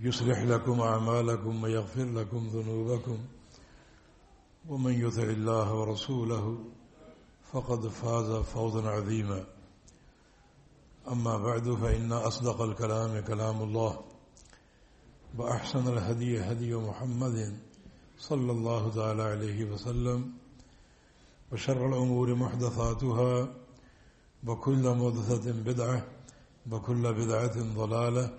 يصلح لكم أعمالكم ويغفر لكم ذنوبكم ومن يطع الله ورسوله فقد فاز فوزا عظيما أما بعد فإن أصدق الكلام كلام الله وأحسن الهدي هدي محمد صلى الله تعالى عليه وسلم وشر الأمور محدثاتها وكل محدثة بدعة وكل بدعة ضلالة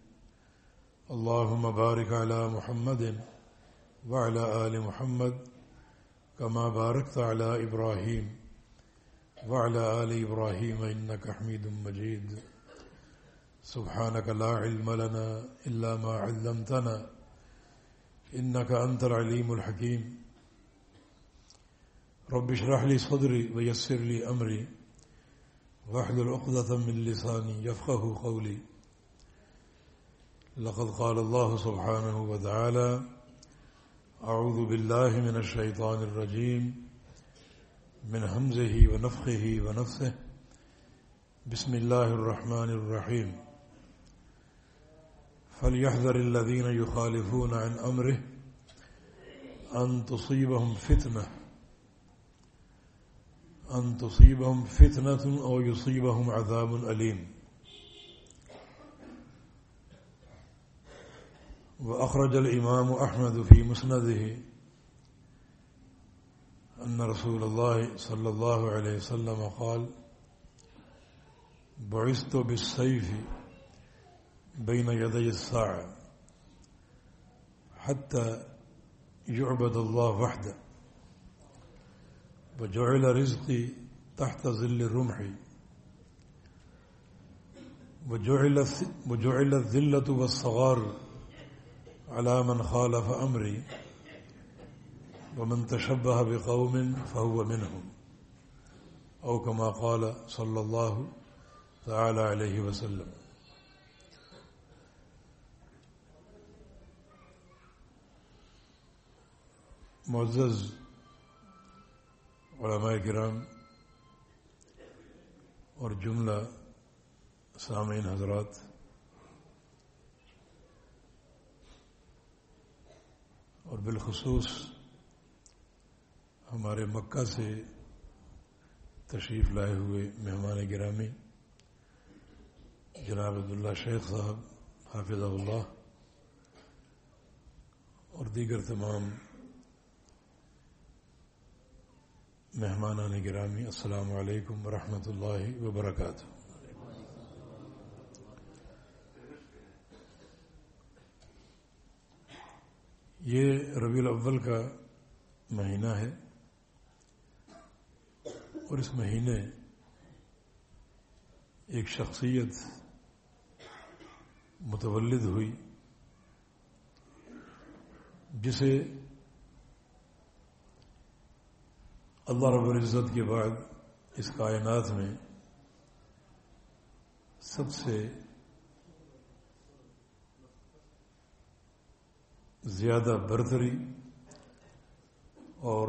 اللهم بارك على محمد وعلى آل محمد كما باركت على إبراهيم وعلى آل إبراهيم إنك حميد مجيد. سبحانك لا علم لنا إلا ما علمتنا إنك أنت العليم الحكيم. رب اشرح لي صدري ويسر لي أمري واحلل عقدة من لساني يفقه قولي. لقد قال الله سبحانه وتعالى أعوذ بالله من الشيطان الرجيم من همزه ونفخه ونفسه بسم الله الرحمن الرحيم. فليحذر الذين يخالفون عن أمره أن تصيبهم فتنة أن تصيبهم فتنة أو يصيبهم عذاب أليم. وأخرج الإمام أحمد في مسنده أن رسول الله صلى الله عليه وسلم قال بعثت بالسيف بين يدي الساعة حتى يعبد الله وحده وجعل رزقي تحت ظل الرمح وجعل الذلة والصغار على من خالف أمري، ومن تشبه بقوم فهو منهم. أو كما قال صلى الله تعالى عليه وسلم. معزز علماء کرام اور جملہ سامعین حضرات اور بالخصوص ہمارے مکہ سے تشریف لائے ہوئے مہمان گرامی، جناب عبداللہ شیخ صاحب حافظ اللہ، اور دیگر تمام مہمان گرامی، السلام علیکم ورحمۃ اللہ وبرکاتہ۔ یہ ربیع الاول کا مہینہ ہے اور اس مہینے ایک شخصیت متولد ہوئی جسے اللہ رب العزت کے بعد اس کائنات میں سب سے زیادہ برتری اور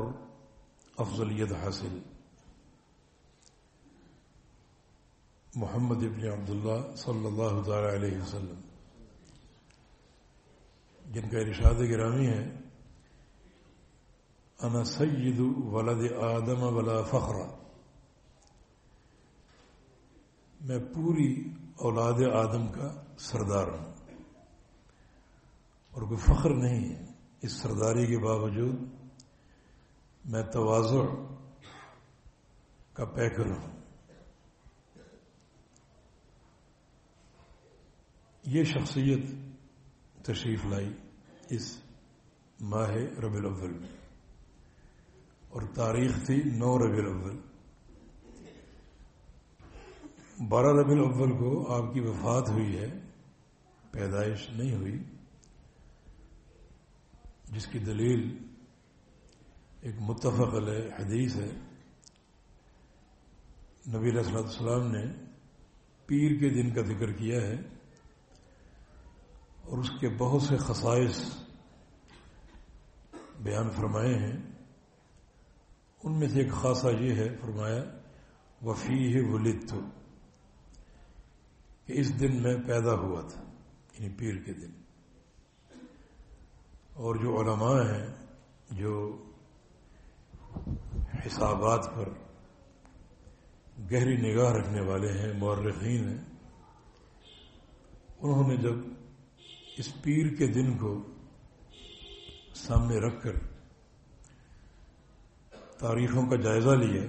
افضلیت حاصل۔ محمد ابن عبداللہ صلی اللہ تعالی علیہ وسلم، جن کا ارشاد گرامی ہے، انا سید ولد آدم ولا فخر۔ میں پوری اولاد آدم کا سردار ہوں۔ اور کوئی فخر نہیں ہے اس سرداری کے باوجود میں توازع کا پیکر ہوں۔ یہ شخصیت تشریف لائی اس ماہ ربی الاول میں۔ اور تاریخ تھی نو ربی الاول۔ بارہ ربی الاول کو آپ کی وفات ہوئی ہے، پیدائش نہیں ہوئی۔ جس کی دلیل ایک متفق علیہ حدیث ہے۔ نبی علیہ السلام نے پیر کے دن کا ذکر کیا ہے اور اس کے بہت سے خصائص بیان فرمائے ہیں۔ ان میں سے ایک خاصا یہ ہے، فرمایا وفی ہے ولد کہ اس دن میں پیدا ہوا تھا یعنی پیر کے دن۔ اور جو علماء ہیں، جو حسابات پر گہری نگاہ رکھنے والے ہیں، مورخین ہیں، انہوں نے جب اس پیر کے دن کو سامنے رکھ کر تاریخوں کا جائزہ لیا،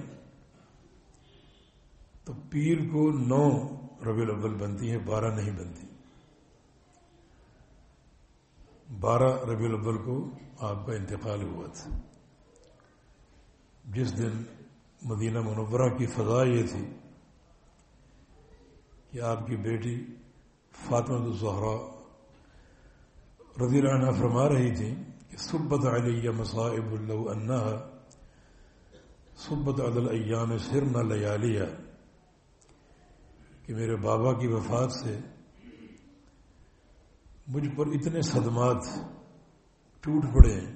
تو پیر کو نو ربی الاول بنتی ہے، بارہ نہیں بنتی۔ بارہ ربی الاول کو آپ کا انتقال ہوا تھا۔ جس دن مدینہ منورہ کی فضا یہ تھی کہ آپ کی بیٹی فاطمہ الزہرا رضی اللہ عنہ فرما رہی تھی کہ سبت علیہ مصائب اللہ انہا، سبت عدل ایام سر نہ لیالیا کہ میرے بابا کی وفات سے مجھ پر اتنے صدمات ٹوٹ پڑے ہیں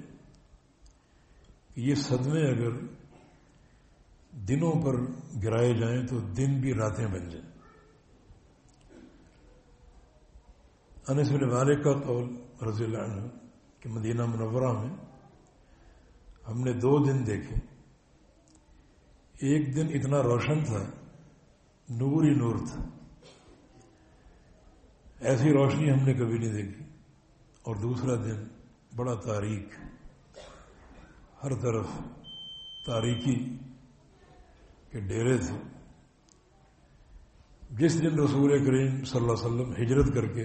کہ یہ صدمے اگر دنوں پر گرائے جائیں تو دن بھی راتیں بن جائیں۔ انس بن مالک کا قول رضی اللہ عنہ کہ مدینہ منورہ میں ہم نے دو دن دیکھے۔ ایک دن اتنا روشن تھا نور ہی نور تھا۔ ایسی روشنی ہم نے کبھی نہیں دیکھی۔ اور دوسرا دن، بڑا تاریخ ہر طرف تاریخی کے ڈیرے تھے۔ جس دن رسول کریم صلی اللہ علیہ وسلم ہجرت کر کے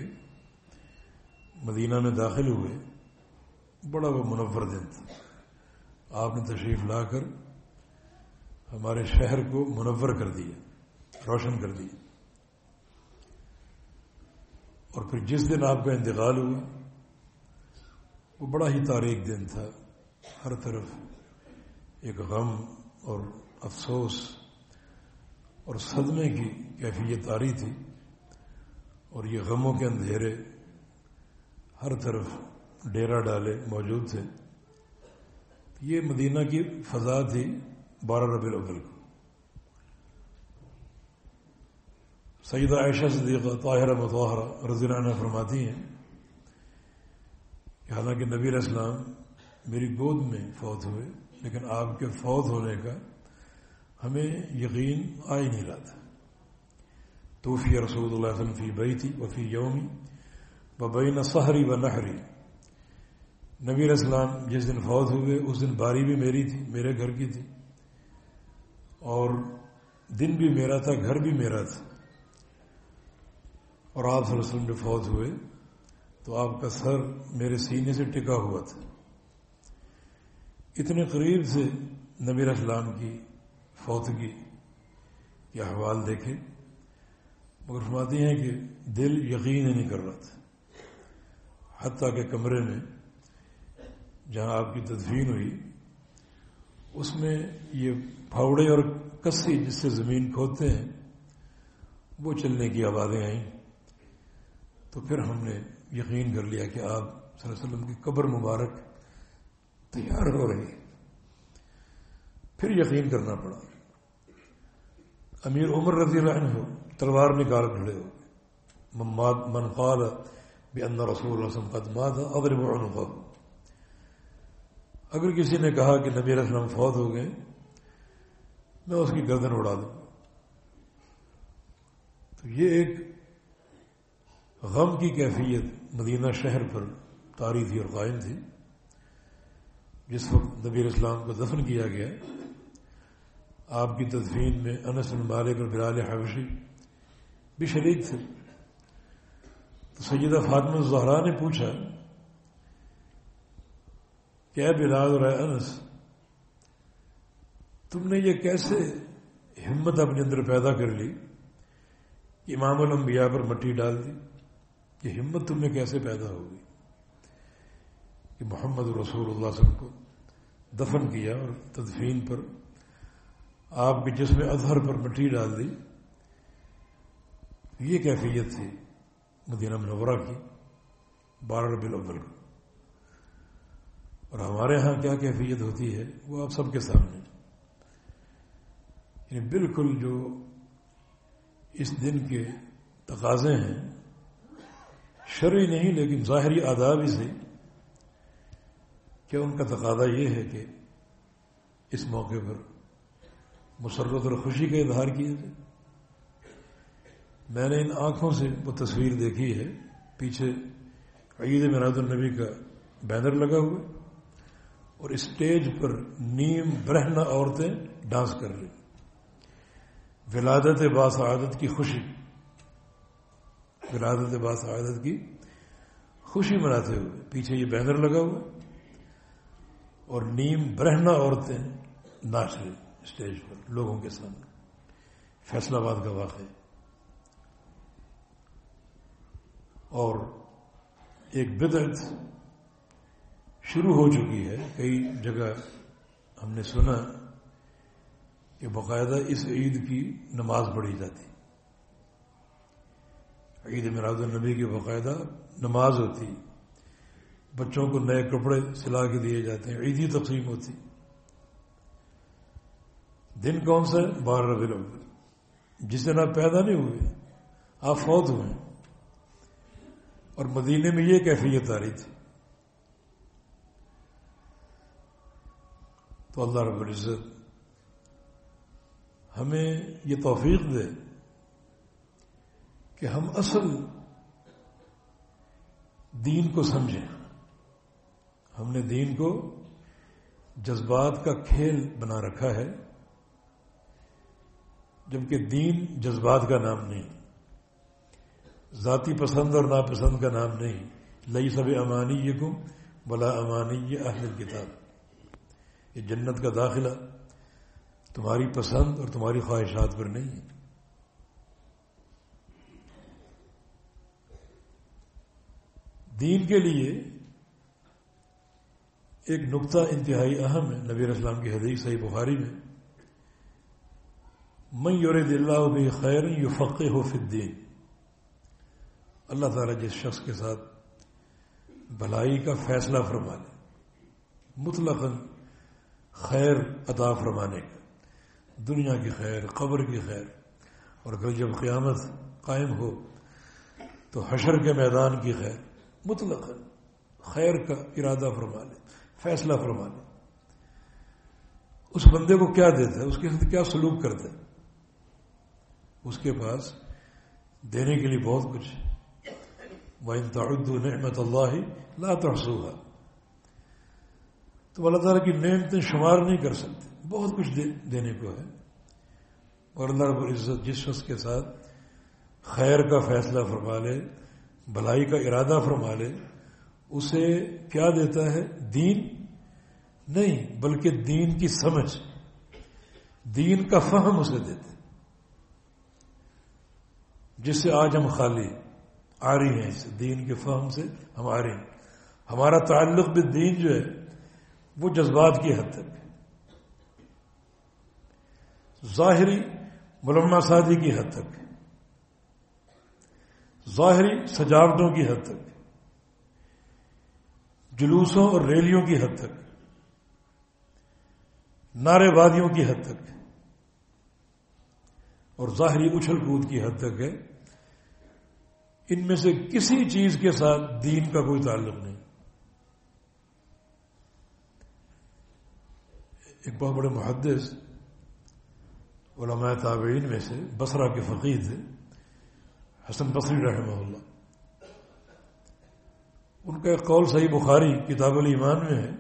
مدینہ میں داخل ہوئے، بڑا وہ منور دن تھا۔ آپ نے تشریف لا کر ہمارے شہر کو منور کر دیا، روشن کر دیا۔ اور پھر جس دن آپ کا انتقال ہوا، وہ بڑا ہی تاریخ دن تھا۔ ہر طرف ایک غم اور افسوس اور صدمے کی کیفیت آ رہی تھی اور یہ غموں کے اندھیرے ہر طرف ڈیرا ڈالے موجود تھے۔ یہ مدینہ کی فضا تھی بارہ ربی الاول کو۔ سیدہ عائشہ صدیقہ طاہرہ متحرہ رضی اللہ عنہ فرماتی ہیں کہ حالانکہ نبی علیہ السلام میری گود میں فوت ہوئے، لیکن آپ کے فوت ہونے کا ہمیں یقین آ ہی نہیں رہا تھا۔ توفی رسول اللہ وسلم فی بئی تھی وفی یومی بین سہری و نہری نبی اسلام جس دن فوت ہوئے، اس دن باری بھی میری تھی، میرے گھر کی تھی۔ اور دن بھی میرا تھا، گھر بھی میرا تھا۔ اور آپ صلی اللہ علیہ وسلم جو فوت ہوئے تو آپ کا سر میرے سینے سے ٹکا ہوا تھا۔ اتنے قریب سے نبی اسلام کی فوتگی کے احوال دیکھے، مگر فرماتی ہیں کہ دل یقین نہیں کر رہا تھا۔ حتیٰ کے کمرے میں جہاں آپ کی تدفین ہوئی، اس میں یہ پھاوڑے اور کسی جس سے زمین کھودتے ہیں، وہ چلنے کی آوازیں آئیں۔ تو پھر ہم نے یقین کر لیا کہ آپ صلی اللہ علیہ وسلم کی قبر مبارک تیار ہو رہی پھر یقین کرنا پڑا۔ امیر عمر رضی اللہ عنہ تلوار نکال کھڑے ہو من قال بأن رسول اللہ وسلم قد مات، اضرب اگر کسی نے کہا کہ نبی علیہ السلام فوت ہو گئے، میں اس کی گردن اڑا دوں۔ تو یہ ایک غم کی کیفیت مدینہ شہر پر تاری تھی اور قائم تھی، جس وقت نبی اسلام کو دفن کیا گیا، آپ کی تدفین میں انس مالک اور بلال حوشی بھی شریک تھے۔ تو سیدہ فاطمہ زہرا نے پوچھا کہ اے بلال اور اے انس، تم نے یہ کیسے ہمت اپنے اندر پیدا کر لی امام الانبیاء پر مٹی ڈال دی؟ یہ ہمت تم میں کیسے پیدا ہوگی؟ کہ محمد رسول اللہ صلی اللہ علیہ وسلم کو دفن کیا اور تدفین پر آپ کے جسم اظہر پر مٹی ڈال دی۔ یہ کیفیت تھی مدینہ منورہ کی، بارہ ربی الاول کو۔ اور ہمارے ہاں کیا کیفیت ہوتی ہے وہ آپ سب کے سامنے۔ یعنی بالکل جو اس دن کے تقاضے ہیں شرعی نہیں، لیکن ظاہری آداب ہی سے کہ ان کا تقاضا یہ ہے کہ اس موقع پر مسرت اور خوشی کا اظہار کیا جائے۔ میں نے ان آنکھوں سے وہ تصویر دیکھی ہے۔ پیچھے عید مراد النبی کا بینر لگا ہوا اور اسٹیج پر نیم برہنہ عورتیں ڈانس کر رہی ولادت باسعادت کی خوشی۔ ولادت باسعادت کی خوشی مناتے ہوئے پیچھے یہ بینر لگا ہوا اور نیم برہنہ عورتیں ناچ رہی اسٹیج پر لوگوں کے سامنے۔ فیصلہ آباد کا واقعہ۔ اور ایک بدعت شروع ہو چکی ہے۔ کئی جگہ ہم نے سنا کہ باقاعدہ اس عید کی نماز پڑھی جاتی۔ عید میراد النبی کی باقاعدہ نماز ہوتی، بچوں کو نئے کپڑے سلا کے دیے جاتے ہیں، عیدی تقسیم ہوتی۔ دن کون سا ہے؟ بارہ ربی الاول۔ جس دن آپ پیدا نہیں ہوئے، آپ فوت ہوئے۔ اور مدینے میں یہ کیفیت آ رہی تھی۔ تو اللہ رب العزت ہمیں یہ توفیق دے کہ ہم اصل دین کو سمجھیں۔ ہم نے دین کو جذبات کا کھیل بنا رکھا ہے، جبکہ دین جذبات کا نام نہیں، ذاتی پسند اور ناپسند کا نام نہیں۔ لئی سب امانی یہ گم بلا امانی یہ اہل کتاب یہ جنت کا داخلہ، تمہاری پسند اور تمہاری خواہشات پر نہیں۔ ہے دین کے لیے ایک نقطہ انتہائی اہم ہے۔ نبی اسلام کی حدیث صحیح بخاری میں میں یور دلّہ بھی خیر یو فقے ہو فدین اللہ تعالیٰ جس شخص کے ساتھ بھلائی کا فیصلہ فرما لے مطلق خیر عطا فرمانے کا، دنیا کی خیر، قبر کی خیر، اور کل جب قیامت قائم ہو تو حشر کے میدان کی خیر۔ مطلق خیر کا ارادہ فرما لے، فیصلہ فرما لے۔ اس بندے کو کیا دیتا ہے؟ اس کے ساتھ کیا سلوک کرتا ہے؟ اس کے پاس دینے کے لیے بہت کچھ ہے۔ وَإِن تَعُدُّوا نِعْمَةَ اللَّهِ لَا تَحْصُوهَا۔ تو اللہ تعالیٰ کی نعمتیں شمار نہیں کر سکتے۔ بہت کچھ دینے کو ہے۔ اور اللہ رب العزت جس شخص کے ساتھ خیر کا فیصلہ فرما لے بھلائی کا ارادہ فرما لے، اسے کیا دیتا ہے؟ دین؟ نہیں، بلکہ دین کی سمجھ۔ دین کا فہم اسے دیتے جس سے آج ہم خالی آ رہی ہیں، اس دین کے فہم سے ہم آ رہے ہیں۔ ہمارا تعلق بھی دین جو ہے، وہ جذبات کی حد تک ظاہری ملما سازی کی حد تک ظاہری سجاوٹوں کی حد تک، جلوسوں اور ریلیوں کی حد تک، نعرے بادیوں کی حد تک، اور ظاہری اچھل کود کی حد تک ہے، ان میں سے کسی چیز کے ساتھ دین کا کوئی تعلق نہیں۔ ایک بہت بڑے محدث، علماء تابعین میں سے بسرا کے فقیر تھے۔ حسن بصری رحمہ اللہ۔ ان کا ایک قول صحیح بخاری کتاب الایمان میں ہے۔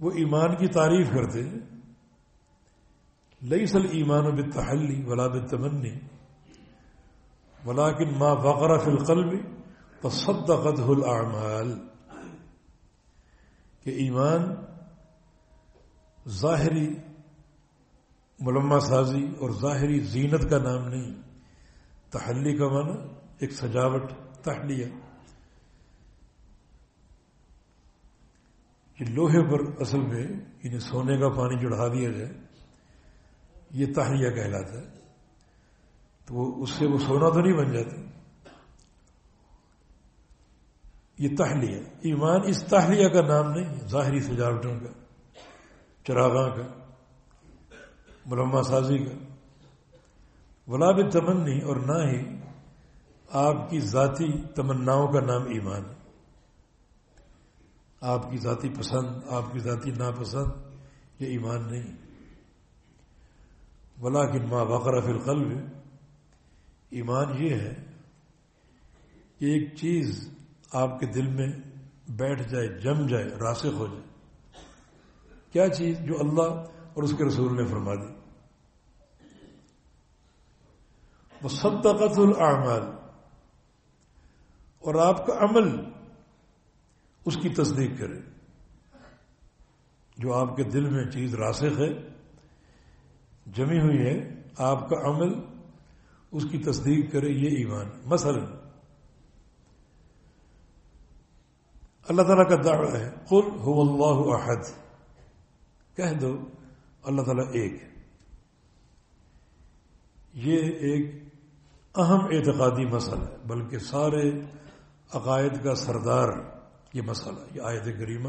وہ ایمان کی تعریف کرتے ہیں۔ لئی سل ایمان و بتحلی ولا بتمنی ولاکن ما وقرا فی القلب تصدقت الاعمال۔ کہ ایمان ظاہری ملما سازی اور ظاہری زینت کا نام نہیں، تحلی کا معنی ایک سجاوٹ، تحلیہ۔ کہ لوہے پر اصل میں انہیں سونے کا پانی چڑھا دیا جائے، یہ تحلیہ کہلاتا ہے۔ تو اس سے وہ سونا تو نہیں بن جاتا۔ یہ تحلیہ، ایمان اس تحلیہ کا نام نہیں، ظاہری سجاوٹوں کا، چراغاں کا۔ ملما سازی کا۔ ولاب تمنی اور نہ ہی آپ کی ذاتی تمناؤں کا نام ایمان۔ ہے آپ کی ذاتی پسند، آپ کی ذاتی ناپسند، یہ ایمان نہیں۔ بلا کن ماں بقرا فی القلب، ایمان یہ ہے کہ ایک چیز آپ کے دل میں بیٹھ جائے، جم جائے، راسخ ہو جائے۔ کیا چیز جو اللہ اور اس کے رسول نے فرما دی؟ وہ صدقت الاعمال۔ اور آپ کا عمل اس کی تصدیق کرے۔ جو آپ کے دل میں چیز راسخ ہے، جمی ہوئی ہے، آپ کا عمل اس کی تصدیق کرے، یہ ایمان۔ مثلا، اللہ تعالیٰ کا دعویٰ ہے، قل ہو اللہ احد۔ کہہ دو، اللہ تعالیٰ ایک یہ ایک اہم اعتقادی مسئلہ ہے، بلکہ سارے عقائد کا سردار یہ مسئلہ یہ آیت کریمہ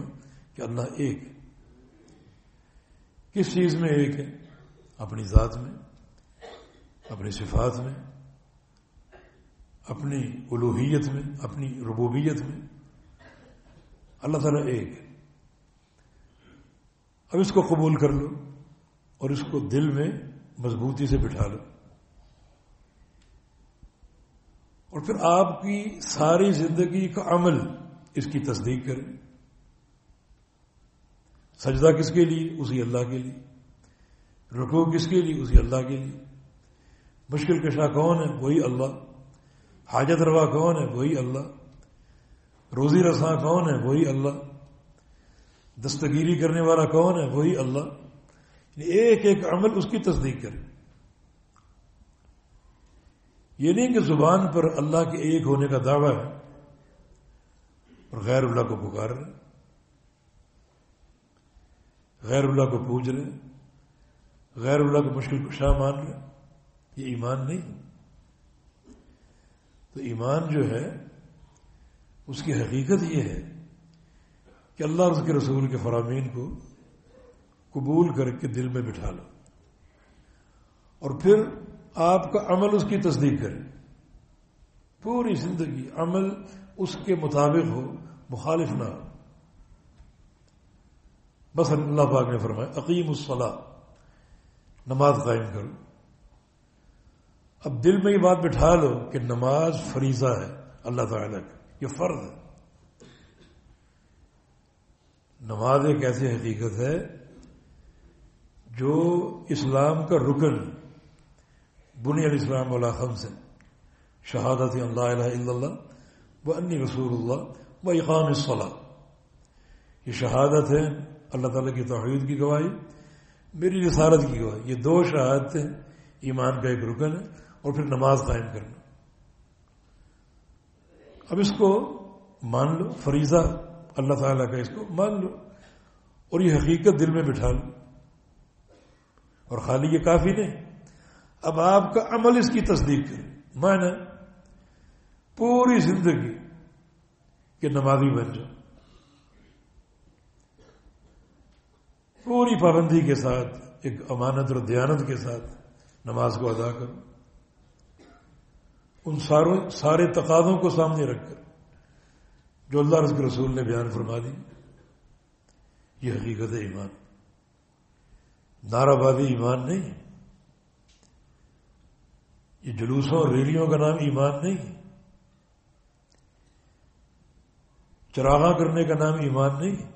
کہ اللہ ایک ہے۔ کس چیز میں ایک ہے؟ اپنی ذات میں، اپنی صفات میں، اپنی الوحیت میں، اپنی ربوبیت میں۔ اللہ تعالیٰ ایک ہے۔ اب اس کو قبول کر لو اور اس کو دل میں مضبوطی سے بٹھا لو۔ اور پھر آپ کی ساری زندگی کا عمل اس کی تصدیق کرے سجدہ کس کے لیے؟ اسی اللہ کے لیے۔ رکو کس کے لیے؟ اسی اللہ کے لیے۔ مشکل کشا کون ہے وہی اللہ۔ حاجت روا کون ہے وہی اللہ۔ روزی رساں کون ہے وہی اللہ۔ دستگیری کرنے والا کون ہے؟ وہی اللہ۔ یعنی ایک ایک عمل اس کی تصدیق کرے یہ نہیں کہ زبان پر اللہ کے ایک ہونے کا دعویٰ ہے اور غیر اللہ کو پکار رہے غیر اللہ کو پوج رہے غیر اللہ کو مشکل کشا مان رہے یہ ایمان نہیں تو ایمان جو ہے، اس کی حقیقت یہ ہے کہ اللہ اور اس کے رسول کے فرامین کو قبول کر کے دل میں بٹھا لو۔ اور پھر آپ کا عمل اس کی تصدیق کرے۔ پوری زندگی عمل اس کے مطابق ہو، مخالف نہ ہو۔ بس اللہ پاک نے فرمایا عقیم الصلاح نماز قائم کرو۔ اب دل میں یہ بات بٹھا لو کہ نماز فریضہ ہے، اللہ تعالیٰ کا یہ فرض ہے۔ نماز ایک ایسی حقیقت ہے جو اسلام کا رکن بنی الاسلام والا خمس. شہادت اللہ الہ الا اللہ وہ انی رسول اللہ و اقام الصلاح یہ شہادت ہے اللہ تعالیٰ کی توحید کی گواہی، میری رسالت کی گواہی. یہ دو شہادتیں ایمان کا ایک رکن ہے اور پھر نماز قائم کرنا. اب اس کو مان لو، فریضہ اللہ تعالیٰ کا اس کو مان لو اور یہ حقیقت دل میں بٹھا لو. اور خالی یہ کافی نہیں اب آپ کا عمل اس کی تصدیق کرے مانا پوری زندگی کہ نمازی بن جاؤ پوری پابندی کے ساتھ، ایک امانت اور دیانت کے ساتھ نماز کو ادا کرو۔ ان ساروں، سارے تقاضوں کو سامنے رکھ کر، جو اللہ رض رسول نے بیان فرما دی۔ یہ حقیقت ایمان۔ نعرہ بادی ایمان نہیں۔ یہ جلوسوں اور ریلیوں کا نام ایمان نہیں چراغاں کرنے کا نام ایمان نہیں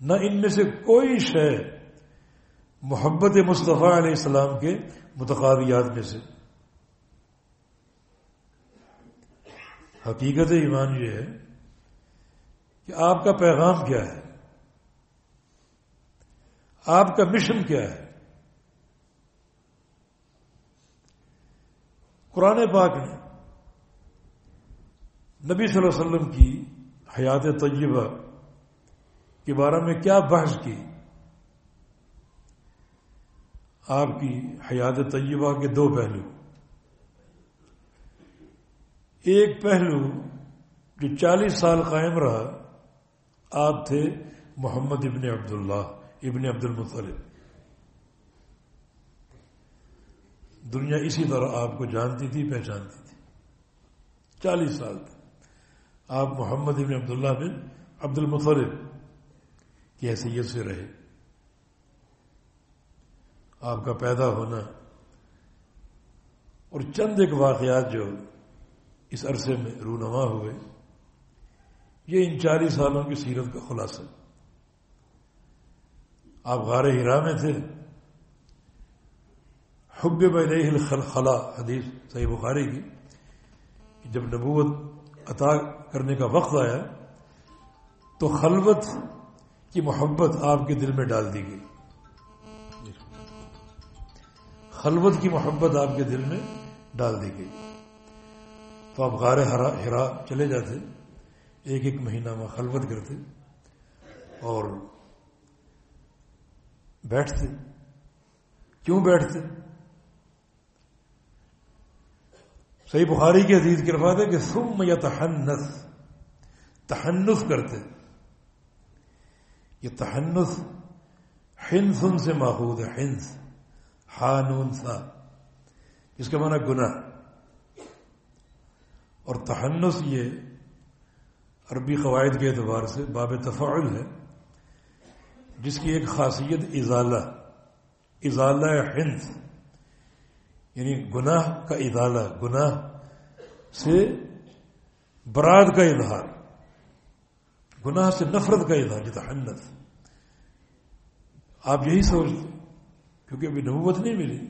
نہ ان میں سے کوئی شے محبت مصطفیٰ علیہ السلام کے متقابیات میں سے۔ حقیقت ایمان یہ ہے کہ آپ کا پیغام کیا ہے؟ آپ کا مشن کیا ہے؟ قرآن پاک نے نبی صلی اللہ علیہ وسلم کی حیات طیبہ کے بارے میں کیا بحث کی؟ آپ کی حیات طیبہ کے دو پہلو۔ ایک پہلو جو چالیس سال قائم رہا، آپ تھے محمد ابن عبداللہ، ابن عبد المطلب دنیا اسی طرح آپ کو جانتی تھی، پہچانتی تھی۔ چالیس سال تک۔ آپ محمد ابن عبداللہ بن عبد المطلب کی حیثیت سے رہے۔ آپ کا پیدا ہونا اور چند ایک واقعات جو اس عرصے میں رونما ہوئے، یہ ان چالیس سالوں کی سیرت کا خلاصہ۔ آپ غار ہرا میں تھے۔ حب بل خلا حدیث صحیح بخاری کی جب نبوت عطا کرنے کا وقت آیا، تو خلوت کی محبت آپ کے دل میں ڈال دی گئی۔ خلوت کی محبت آپ کے دل میں ڈال دی گئی۔ تو آپ غار ہرا چلے جاتے، ایک ایک مہینہ میں خلوت کرتے، اور بیٹھتے۔ کیوں بیٹھتے؟ صحیح بخاری کی عزیز کی رفات ہے کہ سم یا تحنس تحنس کرتے یہ تحنس ہنس سے ماخوذ ہے ہنس ہانون سا اس کا معنی گناہ۔ اور تحنس یہ عربی قواعد کے اعتبار سے باب تفاعل ہے، جس کی ایک خاصیت ازالہ ازالہ ہنس یعنی گناہ کا ازالہ گناہ سے براد کا اظہار، گناہ سے نفرت کا اظہار جیتا حنت آپ یہی سوچتے کیونکہ ابھی نبوت نہیں ملی۔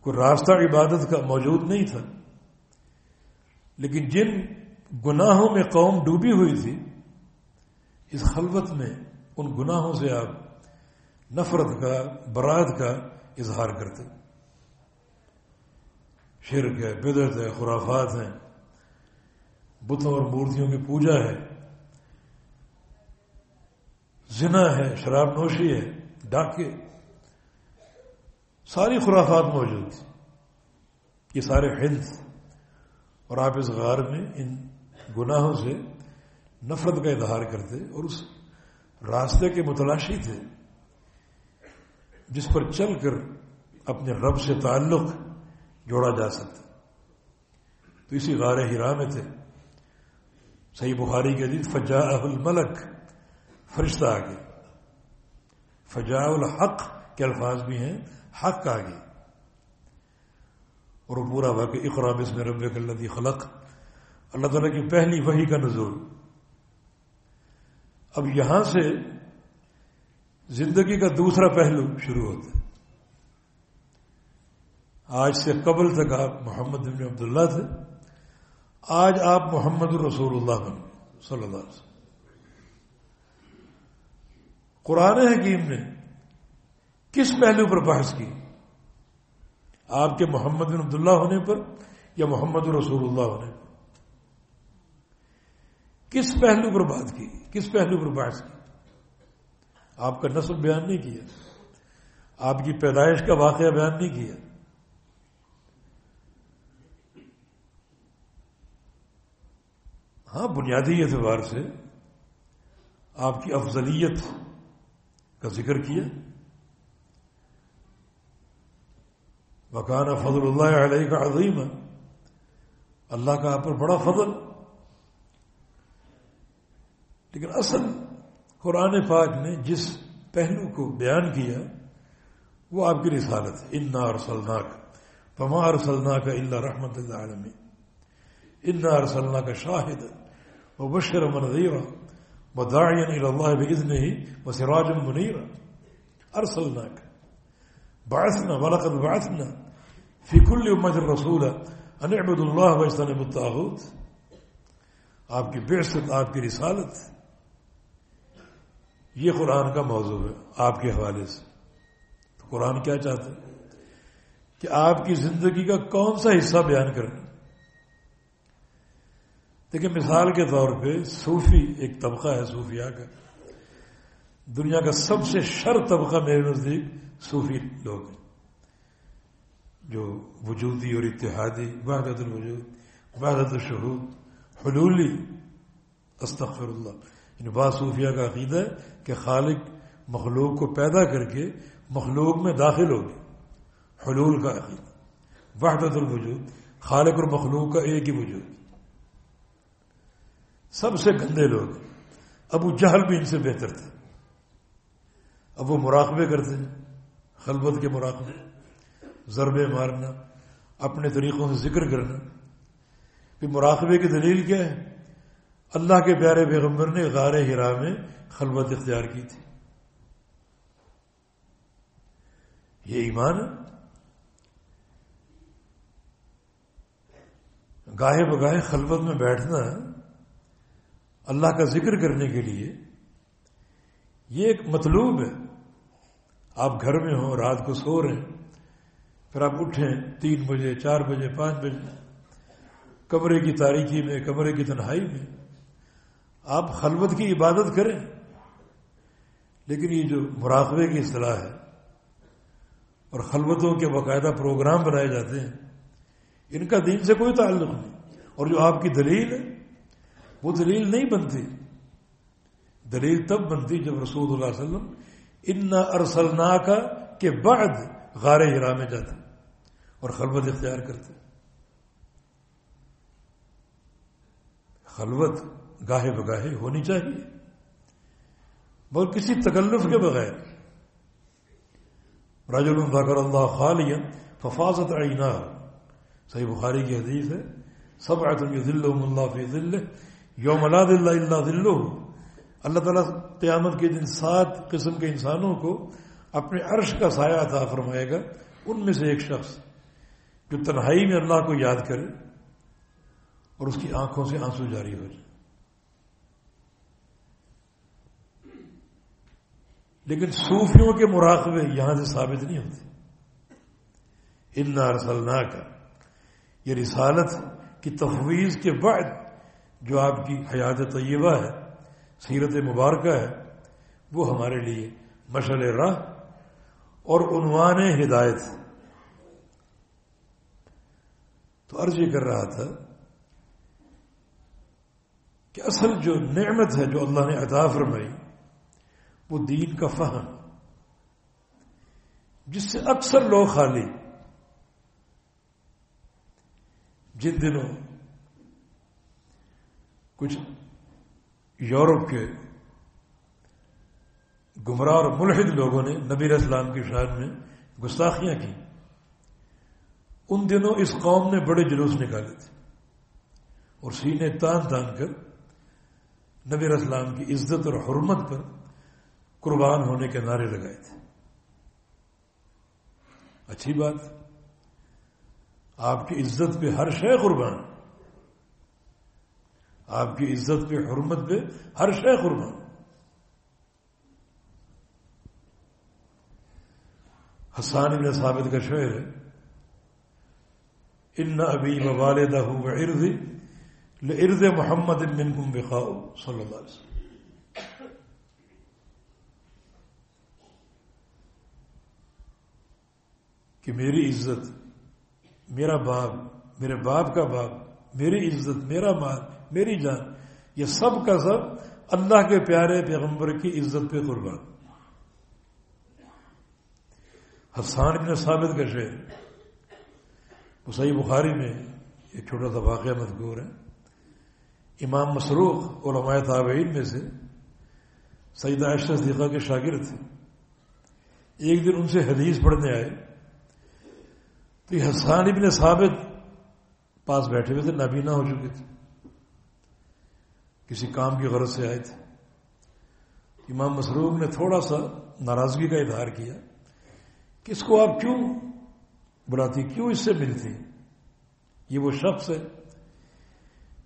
کوئی راستہ عبادت کا موجود نہیں تھا۔ لیکن جن گناہوں میں قوم ڈوبی ہوئی تھی، اس خلوت میں ان گناہوں سے آپ نفرت کا برات کا اظہار کرتے۔ شرک ہے بدرت ہے، خرافات ہیں۔ بتوں اور مورتیوں کی پوجا ہے۔ زنا ہے، شراب نوشی ہے، ڈاکے۔ ساری خرافات موجود تھی۔ یہ سارے ہند اور آپ اس غار میں ان گناہوں سے نفرت کا اظہار کرتے اور اس راستے کے متلاشی تھے، جس پر چل کر اپنے رب سے تعلق جوڑا جا سکتا۔ تو اسی غار ہرا میں تھے۔ صحیح بخاری کے دن فجا الملک۔ فرشتہ آگے فجا الحق کے الفاظ بھی ہیں۔ حق آگے اور وہ پورا واقع اقرام اس میں رب اللہ خلق۔ اللہ تعالیٰ کی پہلی وہی کا نزول۔ اب یہاں سے زندگی کا دوسرا پہلو شروع ہوتا ہے۔ آج سے قبل تک آپ محمد بن عبداللہ تھے، آج آپ محمد الرسول اللہ بن، صلی اللہ علیہ وسلم۔ قرآن حکیم نے کس پہلو پر بحث کی؟ آپ کے محمد بن عبداللہ ہونے پر یا محمد رسول اللہ ہونے پر؟ کس پہلو پر بات کی؟ کس پہلو پر بحث کی؟ آپ کا نصب بیان نہیں کیا۔ آپ کی پیدائش کا واقعہ بیان نہیں کیا۔ ہاں بنیادی اعتبار سے آپ کی افضلیت کا ذکر کیا۔ مکان فضل اللہ علیہ کا عظیم ہے اللہ کا آپ پر بڑا فضل۔ لیکن اصل قرآن پاک نے جس پہلو کو بیان کیا، وہ آپ کی رسالت انا ارسلنا کا پما ارسلنا کا اللہ رحمت اللہ عالمی انا ارسلنا کا شاہد و بشر منظیر و داعین اللہ بزن ہی و سراج منیر ارسلنا کا بعثنا ولقد بعثنا في كل امت رسول ان اعبد اللہ وجطن الطاغوت آپ کی بےست آپ کی رسالت، یہ قرآن کا موضوع ہے، آپ کے حوالے سے۔ تو قرآن کیا چاہتا ہے؟ کہ آپ کی زندگی کا کون سا حصہ بیان کرنا دیکھیں مثال کے طور پہ صوفی ایک طبقہ ہے صوفیہ کا۔ دنیا کا سب سے شر طبقہ میرے نزدیک صوفی لوگ ہیں۔ جو وجودی اور اتحادی، وحدت الوجود، وحدت الشہود، حلولی استغفر اللہ یعنی بعض صوفیہ کا عقیدہ ہے کہ خالق مخلوق کو پیدا کر کے مخلوق میں داخل ہو گئے۔ حلول کا عقیدہ۔ وحدت الوجود، خالق اور مخلوق کا ایک ہی وجود۔ سب سے گندے لوگ۔ ابو جہل بھی ان سے بہتر تھا اب وہ مراقبے کرتے ہیں خلبت کے مراقبے ضربے مارنا، اپنے طریقوں سے ذکر کرنا۔ پھر مراقبے کی دلیل کیا ہے؟ اللہ کے پیارے پیغمبر نے غار ہرا میں خلوت اختیار کی تھی۔ یہ ایمان گاہے بگاہے خلوت میں بیٹھنا اللہ کا ذکر کرنے کے لیے یہ ایک مطلوب ہے۔ آپ گھر میں ہوں، رات کو سو رہے ہیں، پھر آپ اٹھیں تین بجے، چار بجے، پانچ بجے، کمرے کی تاریخی میں، کمرے کی تنہائی میں، آپ خلوت کی عبادت کریں۔ لیکن یہ جو مراقبے کی اصطلاح ہے اور خلوتوں کے باقاعدہ پروگرام بنائے جاتے ہیں، ان کا دین سے کوئی تعلق نہیں۔ اور جو آپ کی دلیل ہے وہ دلیل نہیں بنتی۔ دلیل تب بنتی جب رسول اللہ علیہ وسلم ان ارسلنا کا کے بعد غار ہرا میں جاتے اور خلوت اختیار کرتے خلوت گاہے بگاہے ہونی چاہیے۔ بہت کسی تکلف کے بغیر۔ راج ذکر اللہ خالیہ ففاظت عینا صحیح بخاری کی حدیث ہے سب دل اللہ فی دل یوم اللہ دل اللہ دل اللہ تعالیٰ قیامت کے دن سات قسم کے انسانوں کو اپنے عرش کا سایہ عطا فرمائے گا، ان میں سے ایک شخص جو تنہائی میں اللہ کو یاد کرے اور اس کی آنکھوں سے آنسو جاری ہو جائے۔ لیکن صوفیوں کے مراقبے یہاں سے ثابت نہیں ہوتے۔ ان ارسلنا کا یہ رسالت کی تفویض کے بعد جو آپ کی حیات طیبہ ہے، سیرت مبارکہ ہے، وہ ہمارے لیے مشل راہ اور عنوان ہدایت تو عرض یہ کر رہا تھا کہ اصل جو نعمت ہے جو اللہ نے عطا فرمائی، وہ دین کا فہم، جس سے اکثر لوگ خالی، جن دنوں کچھ یورپ کے گمراہ اور ملحد لوگوں نے نبی اسلام کی شان میں گستاخیاں کی۔ ان دنوں اس قوم نے بڑے جلوس نکالے تھے اور سینے تان تان کر نبی اسلام کی عزت اور حرمت پر قربان ہونے کے نعرے لگائے تھے۔ اچھی بات، آپ کی عزت پہ ہر شے قربان۔ آپ کی عزت پہ حرمت پہ ہر شے قربان۔ حسان ابن ثابت کا شعر ہے، ان ابی و والدہ و ارد ارد محمد منکم بخاؤ صلی اللہ علیہ وسلم. کہ میری عزت، میرا باپ، میرے باپ کا باپ، میری عزت، میرا مال میری جان، یہ سب کا سب اللہ کے پیارے پیغمبر کی عزت پہ قربان۔ حسان ابن ثابت کا شعر۔ وہ صحیح بخاری میں ایک چھوٹا سا واقعہ مذکور ہے۔ امام مسروخ علماء تابعین میں سے سعید عائشہ صدیقہ کے شاگرد تھے۔ ایک دن ان سے حدیث پڑھنے آئے۔ تو یہ حسان ابن ثابت پاس بیٹھے ہوئے تھے، نابینا ہو چکے تھے۔ کسی کام کی غرض سے آئے تھے۔ امام مسروق نے تھوڑا سا ناراضگی کا اظہار کیا۔ کہ اس کو آپ کیوں بلاتی، کیوں اس سے ملتی؟ یہ وہ شخص ہے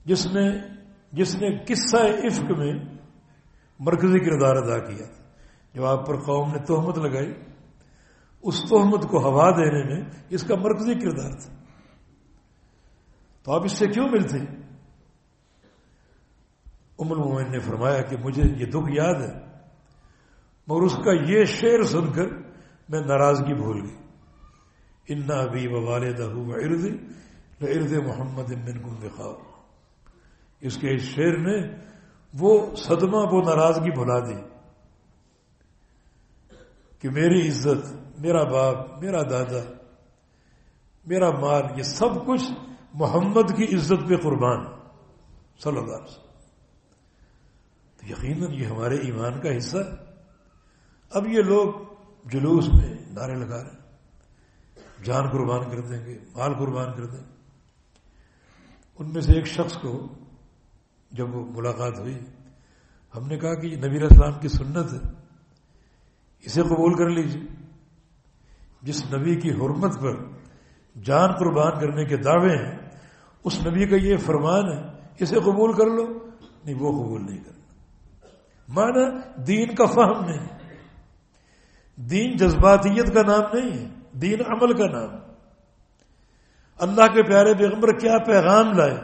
جس نے جس نے قصہ عفق میں مرکزی کردار ادا کیا۔ جو آپ پر قوم نے تہمت لگائی، اس تہمت کو ہوا دینے میں اس کا مرکزی کردار تھا۔ تو آپ اس سے کیوں ملتے؟ ام المومن نے فرمایا کہ مجھے یہ دکھ یاد ہے، مگر اس کا یہ شعر سن کر میں ناراضگی بھول گئی۔ انا ابھی والدہ ارد ارد محمد بن گم دکھاؤ اس کے اس شعر نے وہ صدمہ، وہ ناراضگی بھلا دی کہ میری عزت، میرا باپ، میرا دادا، میرا مال، یہ سب کچھ محمد کی عزت پہ قربان صلی اللہ علیہ وسلم۔ یقیناً یہ ہمارے ایمان کا حصہ ہے۔ اب یہ لوگ جلوس میں نعرے لگا رہے ہیں۔ جان قربان کر دیں گے، مال قربان کر دیں گے۔ ان میں سے ایک شخص کو جب وہ ملاقات ہوئی، ہم نے کہا کہ یہ نبیر اسلام کی سنت ہے، اسے قبول کر لیجیے جس نبی کی حرمت پر جان قربان کرنے کے دعوے ہیں، اس نبی کا یہ فرمان ہے، اسے قبول کر لو۔ نہیں، وہ قبول نہیں کرنا مانا دین کا فہم نہیں۔ دین جذباتیت کا نام نہیں ہے، دین عمل کا نام۔ اللہ کے پیارے پیغمبر کیا پیغام لائے؟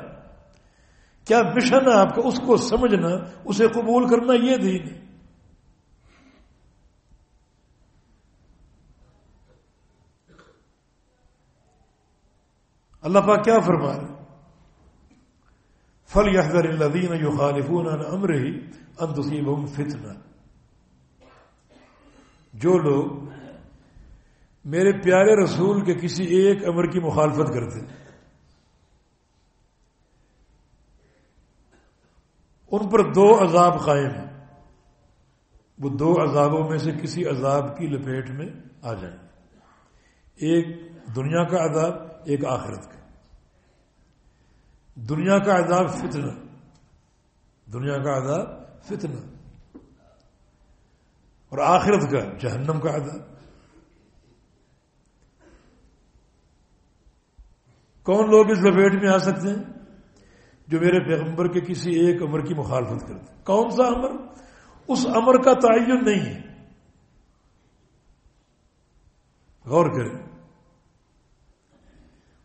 کیا مشن ہے آپ کا؟ اس کو سمجھنا، اسے قبول کرنا یہ دین ہے۔ اللہ پاک کیا فرما رہے فل یحذر الذین یخالفون عن امرہ ان تصیبهم جو لوگ میرے پیارے رسول کے کسی ایک امر کی مخالفت کرتے ان پر دو عذاب قائم ہیں۔ وہ دو عذابوں میں سے کسی عذاب کی لپیٹ میں آ جائیں۔ ایک دنیا کا عذاب، ایک آخرت کا۔ دنیا کا عذاب فتنہ۔ دنیا کا عذاب فتنہ۔ اور آخرت کا جہنم کا عذاب۔ کون لوگ اس لپیٹ میں آ سکتے ہیں جو میرے پیغمبر کے کسی ایک امر کی مخالفت کرتے کون سا امر؟ اس امر کا تعین نہیں ہے۔ غور کریں۔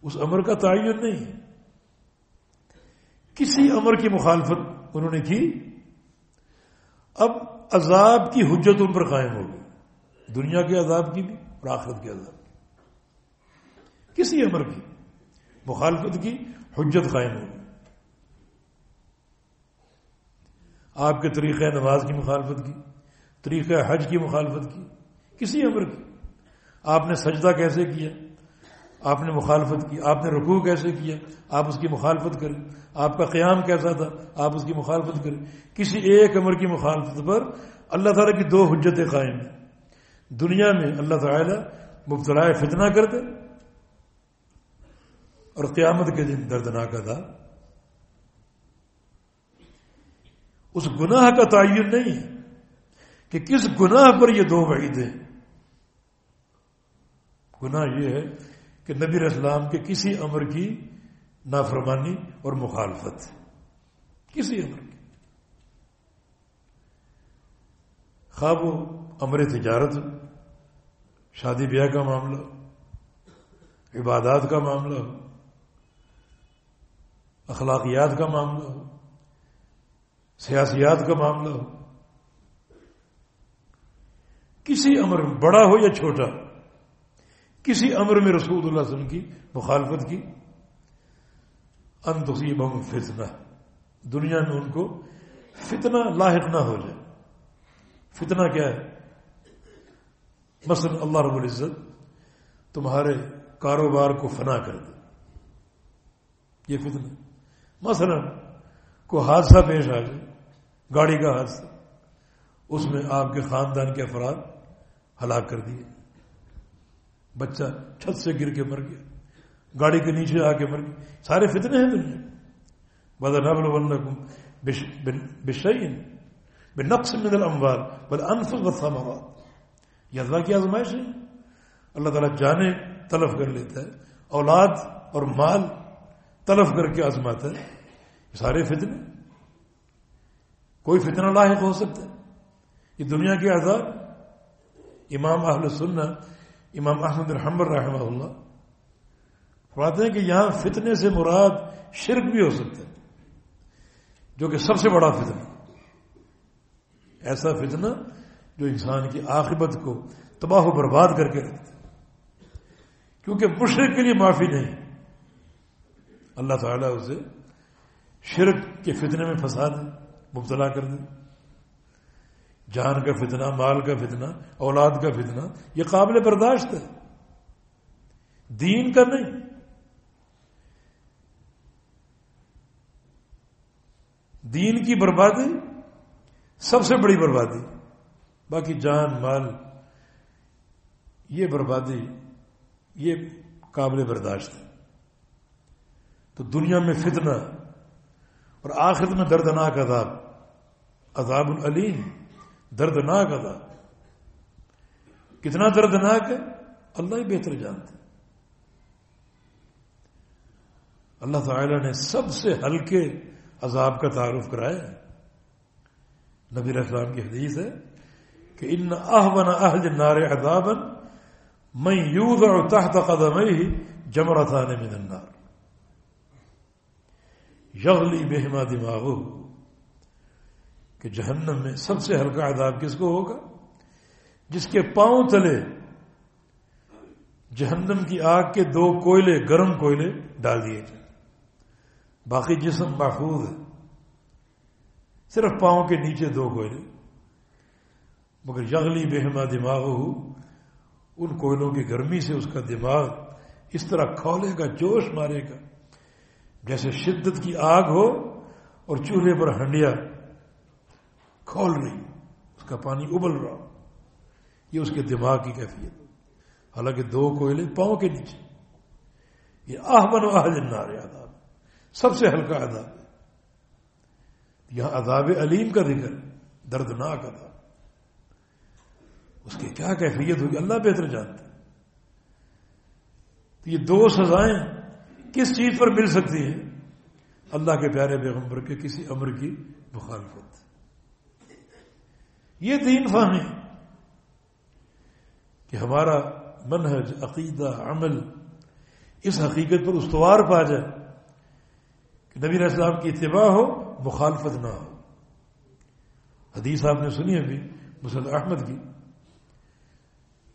اس امر کا تعین نہیں ہے۔ کسی امر کی مخالفت انہوں نے کی؟ اب عذاب کی حجت ان پر قائم ہو گئی، دنیا کے عذاب کی بھی اور آخرت کے عذاب کی۔ کسی امر کی مخالفت کی حجت قائم ہو گئی۔ آپ کے طریقہ نماز کی مخالفت کی، طریقہ حج کی مخالفت کی، کسی امر کی۔ آپ نے سجدہ کیسے کیا؟ آپ نے مخالفت کی، آپ نے رکوع کیسے کیا؟ آپ اس کی مخالفت کریں۔ آپ کا قیام کیسا تھا؟ آپ اس کی مخالفت کریں۔ کسی ایک امر کی مخالفت پر اللہ تعالیٰ کی دو حجتیں قائم ہیں۔ دنیا میں اللہ تعالیٰ مبتلا فتنہ کر دے اور قیامت کے دن دردناک ادا اس گناہ کا تعین نہیں ہے کہ کس گناہ پر یہ دو وعیدیں گناہ یہ ہے کہ نبی اسلام کے کسی امر کی نافرمانی اور مخالفت، کسی امر کی۔ خواب و امر تجارت، شادی بیاہ کا معاملہ، عبادات کا معاملہ ہو اخلاقیات کا معاملہ ہو سیاسیات کا معاملہ۔ ہو کسی امر بڑا ہو یا چھوٹا کسی امر میں رسول اللہ علیہ وسلم کی مخالفت کی؟ ان تصیب فتنہ۔ دنیا میں ان کو فتنہ لاحق نہ ہو جائے۔ فتنہ کیا ہے؟ مثلا اللہ رب العزت تمہارے کاروبار کو فنا کر دے۔ یہ فتنہ۔ مثلا کو حادثہ پیش آ جائے، گاڑی کا حادثہ، اس میں آپ کے خاندان کے افراد ہلاک کر دیے۔ بچہ چھت سے گر کے مر گیا، گاڑی کے نیچے آ کے مر گیا۔ سارے فتنے ہیں دنیا بدل نبل بشعین بے نقص من الاموال بل انف والثمرات۔ یہ اللہ کی آزمائش ہے۔ اللہ تعالیٰ جانے تلف کر لیتا ہے، اولاد اور مال تلف کر کے آزماتا ہے۔ سارے فتنے کوئی فتنہ لاحق ہو سکتا ہے۔ یہ دنیا کے عذاب، امام اہل سننا امام احمد الحمبر رحمہ اللہ، فرماتے ہیں کہ یہاں فتنے سے مراد شرک بھی ہو سکتا ہے، جو کہ سب سے بڑا فتنہ۔ ایسا فتنہ جو انسان کی عاقبت کو تباہ و برباد کر کے رکھتا ہے۔ کیونکہ مشرق کے لیے معافی نہیں۔ اللہ تعالیٰ اسے شرک کے فتنے میں پھنسا دے، مبتلا کر دے۔ جان کا فتنہ، مال کا فتنہ، اولاد کا فتنہ، یہ قابل برداشت ہے۔ دین کا نہیں۔ دین کی بربادی سب سے بڑی بربادی۔ باقی جان، مال، یہ بربادی، یہ قابل برداشت ہے۔ تو دنیا میں فتنہ اور آخرت میں دردناک عذاب عذاب العلیم۔ دردناک عذاب کتنا دردناک ہے؟ اللہ ہی بہتر جانتے اللہ تعالی نے سب سے ہلکے عذاب کا تعارف کرایا ہے۔ نبی اسلام کی حدیث ہے کہ ان احبن اہل نار عذابا میں یوضع تحت قدمه جمرتان من النار۔ یغلی بہما دماغو کہ جہنم میں سب سے ہلکا عذاب کس کو ہوگا؟ جس کے پاؤں تلے جہنم کی آگ کے دو کوئلے گرم کوئلے ڈال دیے جائیں۔ باقی جسم محفوظ ہے۔ صرف پاؤں کے نیچے دو کوئلے۔ مگر یغلی بہما دماغ ہو ان کوئلوں کی گرمی سے اس کا دماغ اس طرح کھولے گا، جوش مارے گا، جیسے شدت کی آگ ہو اور چولہے پر ہنڈیا کھول رہی اس کا پانی ابل رہا۔ یہ اس کے دماغ کی کیفیت۔ حالانکہ دو کوئلے پاؤں کے نیچے۔ یہ آہ بن آہ جنار عذاب۔ سب سے ہلکا عذاب۔ یہاں عذاب علیم کا ذکر، دردناک عذاب۔ اس کی کیا کیفیت ہوگی؟ اللہ بہتر جانتے تو یہ دو سزائیں کس چیز پر مل سکتی ہیں؟ اللہ کے پیارے پیغمبر کے کسی امر کی مخالفت۔ یہ دین فہمی کہ ہمارا منہج، عقیدہ، عمل اس حقیقت پر استوار پا جائے کہ نبی السلام کی اتباع ہو، مخالفت نہ ہو۔ حدیث آپ نے سنی ابھی مسلم احمد کی،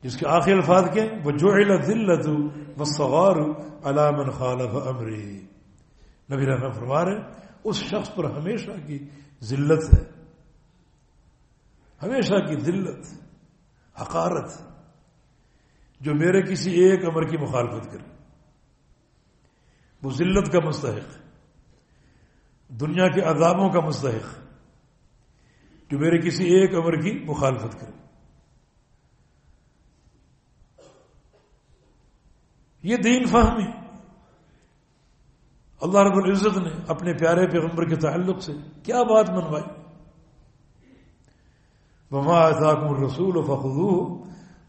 جس کے آخری الفاظ کے وہ جو ذلت و سوار علامن خالف امری نبی رحم فرما رہے اس شخص پر ہمیشہ کی ذلت ہے۔ ہمیشہ کی ذلت، حقارت جو میرے کسی ایک امر کی مخالفت کرے۔ وہ ذلت کا مستحق، دنیا کے عذابوں کا مستحق جو میرے کسی ایک امر کی مخالفت کرے۔ یہ دین فہمی اللہ رب العزت نے اپنے پیارے پیغمبر کے تعلق سے کیا بات منوائی؟ بما اتاکم الرسول فخذوه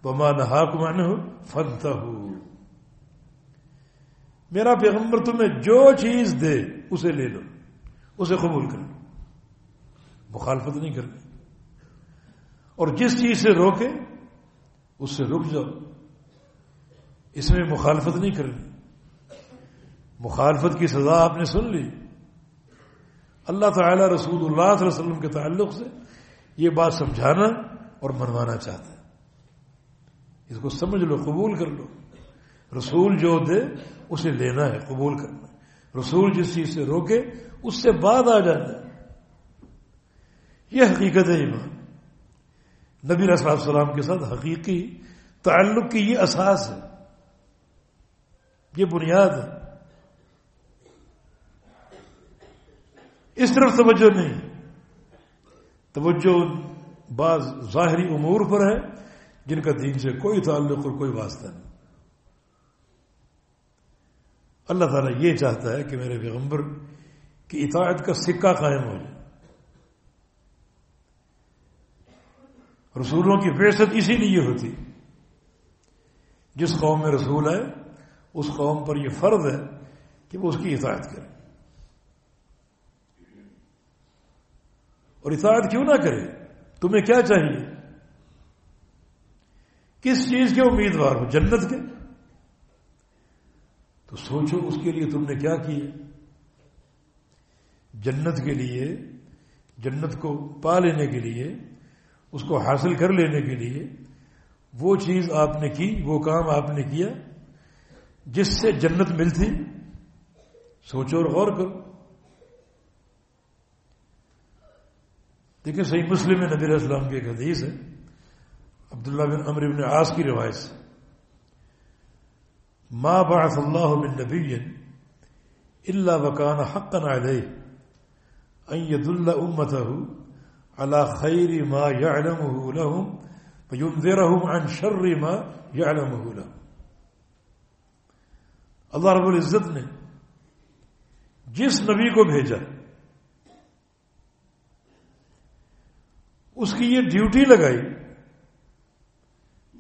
بما نہاکم عنہ فانتہو میرا پیغمبر تمہیں جو چیز دے، اسے لے لو، اسے قبول کر لو۔ مخالفت نہیں کرنی۔ اور جس چیز سے روکے، اس سے رک جاؤ۔ اس میں مخالفت نہیں کرنی۔ مخالفت کی سزا آپ نے سن لی۔ اللہ تعالی رسول اللہ صلی اللہ علیہ وسلم کے تعلق سے یہ بات سمجھانا اور منوانا چاہتا ہے۔ اس کو سمجھ لو، قبول کر لو۔ رسول جو دے، اسے لینا ہے، قبول کرنا ہے۔ رسول جس چیز سے روکے، اس سے بعد آ جانا یہ حقیقت ہے ایمان۔ نبی رسول السلام کے ساتھ حقیقی تعلق کی یہ اساس ہے۔ یہ بنیاد ہے۔ اس طرف توجہ نہیں۔ توجہ بعض ظاہری امور پر ہے جن کا دین سے کوئی تعلق اور کوئی واسطہ نہیں۔ اللہ تعالیٰ یہ چاہتا ہے کہ میرے پیغمبر کی اطاعت کا سکہ قائم ہو جائے۔ رسولوں کی فیصد اسی لیے ہوتی۔ جس قوم میں رسول ہے اس قوم پر یہ فرض ہے کہ وہ اس کی اطاعت کرے۔ اور اطاعت کیوں نہ کرے؟ تمہیں کیا چاہیے؟ کس چیز کے امیدوار ہو؟ جنت کے؟ تو سوچو اس کے لیے تم نے کیا کیا؟ جنت کے لیے، جنت کو پا لینے کے لیے، اس کو حاصل کر لینے کے لیے وہ چیز آپ نے کی، وہ کام آپ نے کیا جس سے جنت ملتی؟ سوچو اور غور کرو۔ دیکھیں صحیح مسلم میں نبی علیہ السلام کی ایک حدیث ہے، عبداللہ بن عمر بن عاص کی روایت سے۔ ما بعث اللہ من نبی الا وکان حقا علیہ ان يدل امته على خیر ما يعلمه لهم وينذرهم عن شر ما يعلمه لهم۔ اللہ رب العزت نے جس نبی کو بھیجا اس کی یہ ڈیوٹی لگائی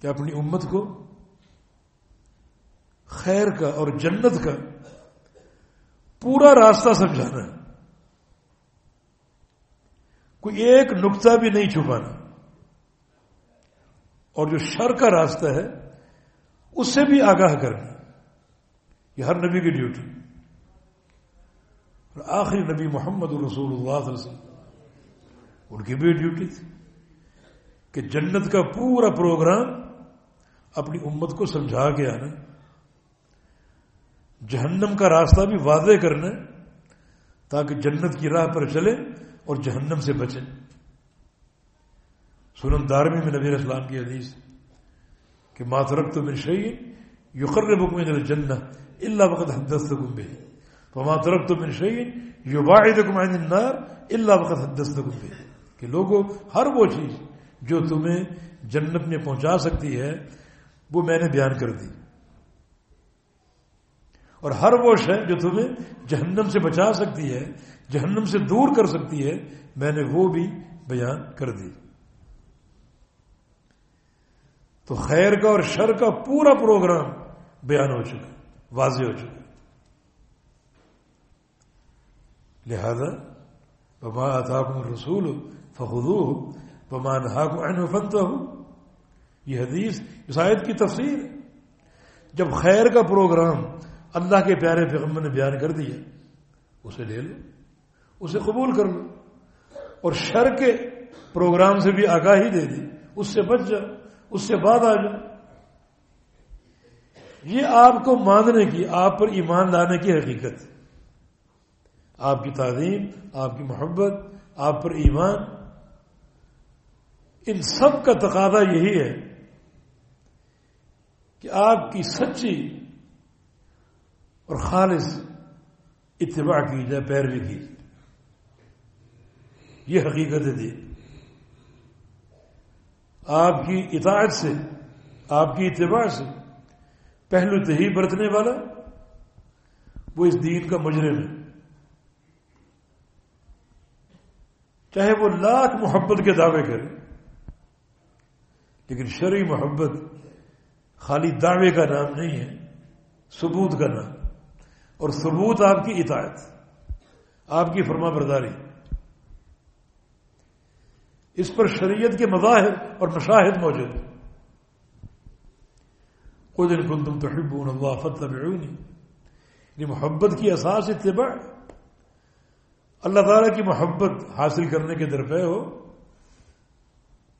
کہ اپنی امت کو خیر کا اور جنت کا پورا راستہ سمجھانا کوئی ایک نقطہ بھی نہیں چھپانا۔ اور جو شر کا راستہ ہے، اس سے بھی آگاہ کرنا۔ یہ ہر نبی کی ڈیوٹی اور آخری نبی محمد رسول اللہ صلی اللہ علیہ وسلم۔ ان کی بھی ڈیوٹی تھی کہ جنت کا پورا پروگرام اپنی امت کو سمجھا کے آنا جہنم کا راستہ بھی واضح کرنا تاکہ جنت کی راہ پر چلے اور جہنم سے بچے سنن دارمی میں نبی اسلام کی حدیث کہ ماترک تو من شعی یقر بکم جن اللہ وقت حدست گمبے تو ماترک تو من شعی یو باعد النار اللہ وقت حدست گمبے کہ لوگوں، ہر وہ چیز جو تمہیں جنت میں پہنچا سکتی ہے، وہ میں نے بیان کر دی۔ اور ہر وہ شے جو تمہیں جہنم سے بچا سکتی ہے، جہنم سے دور کر سکتی ہے، میں نے وہ بھی بیان کر دی۔ تو خیر کا اور شر کا پورا پروگرام بیان ہو چکا، واضح ہو چکا۔ لہذا بما اتاکم رسول فخو بمان ہاک فنتا ہوں یہ حدیث عیسائیت کی تفسیر جب خیر کا پروگرام اللہ کے پیارے پیغمبر نے بیان کر دیا، اسے لے لو، اسے قبول کر لو۔ اور شر کے پروگرام سے بھی آگاہی دے دی، اس سے بچ جا، اس سے بعد آ جا۔ یہ آپ کو ماننے کی، آپ پر ایمان لانے کی حقیقت۔ آپ کی تعلیم آپ کی محبت، آپ پر ایمان۔ ان سب کا تقاضا یہی ہے کہ آپ کی سچی اور خالص اتباع کی جائے، پیروی کی یہ حقیقت ہے جی۔ آپ کی اطاعت سے، آپ کی اتباع سے پہلو تہی برتنے والا وہ اس دین کا مجرم ہے۔ چاہے وہ لاکھ محبت کے دعوے کرے۔ لیکن شرعی محبت خالی دعوے کا نام نہیں ہے، ثبوت کا نام۔ اور ثبوت آپ کی اطاعت، آپ کی فرما برداری۔ اس پر شریعت کے مظاہر اور مشاہد موجود ہیں۔ خود ان کو تم تحبون اللہ فتح یعنی محبت کی اساس اتباع۔ اللہ تعالیٰ کی محبت حاصل کرنے کے درپے ہو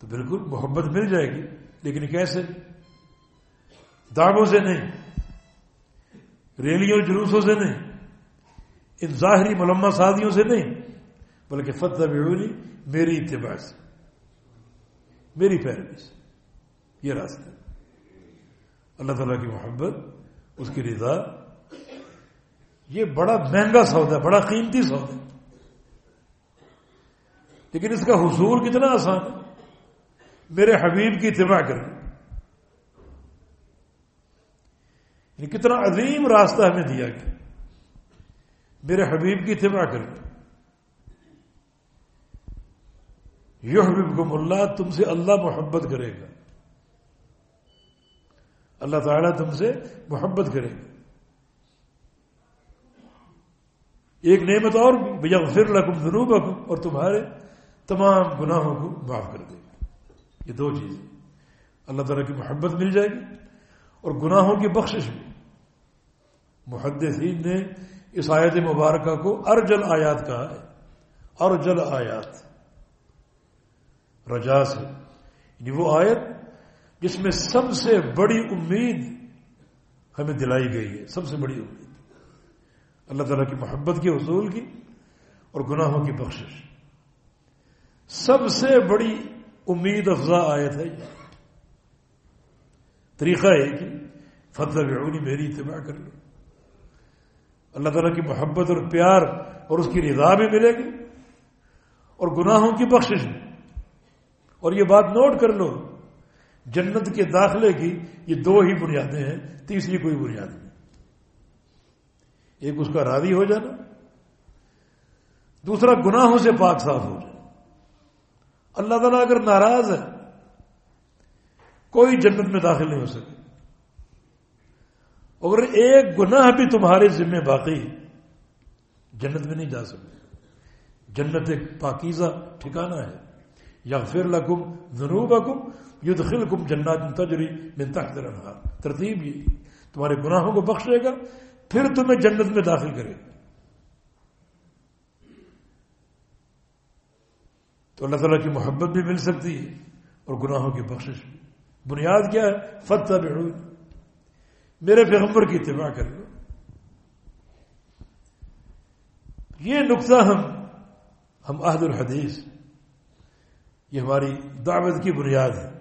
تو بالکل محبت مل جائے گی، لیکن کیسے؟ دعووں سے نہیں، ریلیوں، جلوسوں سے نہیں، ان ظاہری ملما سادیوں سے نہیں، بلکہ فتح بھی میری اتباع سے، میری پیروی سے، یہ راستہ اللہ تعالیٰ کی محبت، اس کی رضا، یہ بڑا مہنگا سودا ہے، بڑا قیمتی سودا ہے۔ لیکن اس کا حصول کتنا آسان ہے؟ میرے حبیب کی اتباع کرنا یعنی کتنا عظیم راستہ ہمیں دیا گیا۔ میرے حبیب کی اتباع کرنا یو حبیب کو اللہ، تم سے اللہ محبت کرے گا۔ اللہ تعالیٰ تم سے محبت کرے گا۔ ایک نعمت اور بھی پھر لکم ضرور اور تمہارے تمام گناہوں کو معاف کر دے گا۔ یہ دو چیزیں اللہ تعالیٰ کی محبت مل جائے گی اور گناہوں کی بخشش بھی۔ محدثین نے اس آیت مبارکہ کو ارجل آیات کہا ہے۔ ارجل آیات۔ رجا سے۔ یعنی وہ آیت جس میں سب سے بڑی امید ہمیں دلائی گئی ہے۔ سب سے بڑی امید۔ اللہ تعالیٰ کی محبت کے حصول کی اور گناہوں کی بخشش۔ سب سے بڑی امید افزا آیت ہے طریقہ ہے کہ فتح بعونی میری اتباع کر لو۔ اللہ تعالیٰ کی محبت اور پیار اور اس کی رضا بھی ملے گی اور گناہوں کی بخشش بھی۔ اور یہ بات نوٹ کر لو، جنت کے داخلے کی یہ دو ہی بنیادیں ہیں، تیسری کوئی بنیاد نہیں۔ ایک اس کا راضی ہو جانا، دوسرا گناہوں سے پاک صاف ہو جانا۔ اللہ تعالیٰ اگر ناراض ہے، کوئی جنت میں داخل نہیں ہو سکے۔ اگر ایک گناہ بھی تمہارے ذمہ باقی جنت میں نہیں جا سکتے جنت ایک پاکیزہ ٹھکانہ ہے۔ یا پھر لکم ضرور حکم یدخلکم کم جنات تجری من تحت الانہار۔ ترتیب یہ، تمہارے گناہوں کو بخشے گا، پھر تمہیں جنت میں داخل کرے گا۔ تو اللہ تعالیٰ کی محبت بھی مل سکتی ہے اور گناہوں کی بخشش بھی۔ بنیاد کیا ہے؟ فتح بحو میرے پیغمبر کی اتباع کر لو یہ نقطہ ہم ہم عہد الحدیث، یہ ہماری دعوت کی بنیاد ہے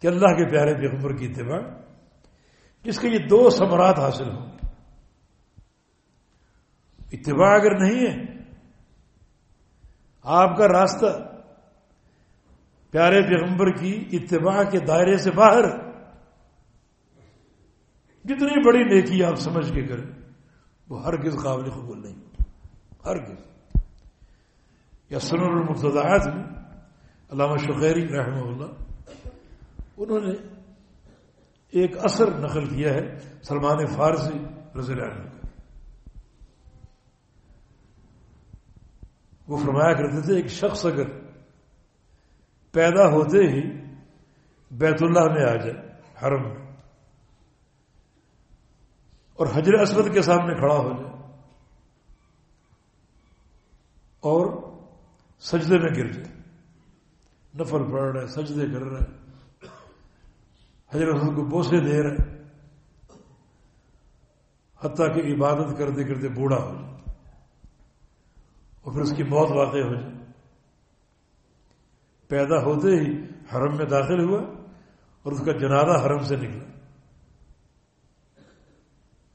کہ اللہ کے پیارے پیغمبر کی اتباع، جس کے یہ دو ثمرات حاصل ہوں۔ اتباع اگر نہیں ہے آپ کا راستہ پیارے پیغمبر کی اتباع کے دائرے سے باہر جتنی بڑی نیکی آپ سمجھ کے کریں، وہ ہر کس قابل قبول نہیں ہر کس یا سنر المقتدیات میں علامہ شخیری رحمہ اللہ، انہوں نے ایک اثر نقل کیا ہے سلمان فارسی رضی اللہ عنہ وہ فرمایا کرتے تھے، ایک شخص اگر پیدا ہوتے ہی بیت اللہ میں آ جائے، حرم میں، اور حجر اسود کے سامنے کھڑا ہو جائے، اور سجدے میں گر جائے، نفل پڑھ رہے سجدے کر رہے حضرت کو بوسے دے رہے حتیٰ کہ عبادت کرتے کرتے بوڑھا ہو جائے۔ اور پھر اس کی موت واقع ہو جائے۔ پیدا ہوتے ہی حرم میں داخل ہوا اور اس کا جنازہ حرم سے نکلا۔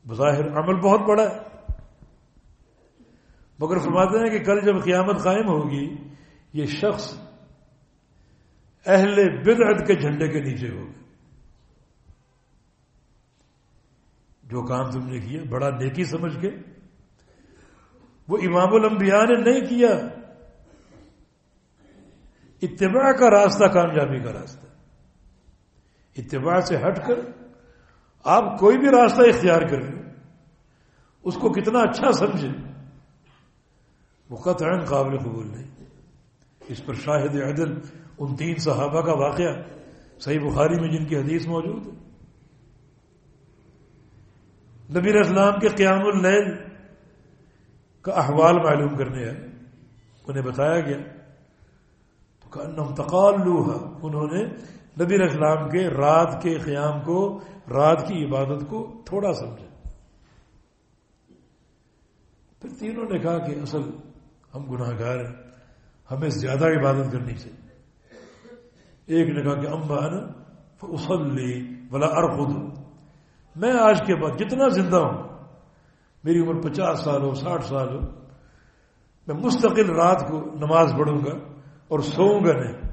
بظاہر عمل بہت بڑا ہے۔ مگر فرماتے ہیں کہ کل جب قیامت قائم ہوگی، یہ شخص اہل بدعت کے جھنڈے کے نیچے ہوگا۔ جو کام تم نے کیا، بڑا نیکی سمجھ کے وہ امام الانبیاء نے نہیں کیا۔ اتباع کا راستہ کامیابی کا راستہ۔ اتباع سے ہٹ کر آپ کوئی بھی راستہ اختیار کر لیں اس کو کتنا اچھا سمجھے وہ قطع قابل قبول نہیں۔ اس پر شاہد عدل، ان تین صحابہ کا واقعہ صحیح بخاری میں جن کی حدیث موجود ہے۔ نبی اسلام کے قیام اللیل کا احوال معلوم کرنے آئے انہیں بتایا گیا۔ تو تقال لوہا انہوں نے نبی اسلام کے رات کے قیام کو، رات کی عبادت کو تھوڑا سمجھا۔ پھر تینوں نے کہا کہ اصل ہم گناہ گار ہیں، ہمیں زیادہ عبادت کرنی چاہیے۔ ایک نے کہا کہ امبان اسلی بلا ارخود میں آج کے بعد جتنا زندہ ہوں میری عمر پچاس سال ہو، ساٹھ سال ہو، میں مستقل رات کو نماز پڑھوں گا اور سوؤں گا نہیں۔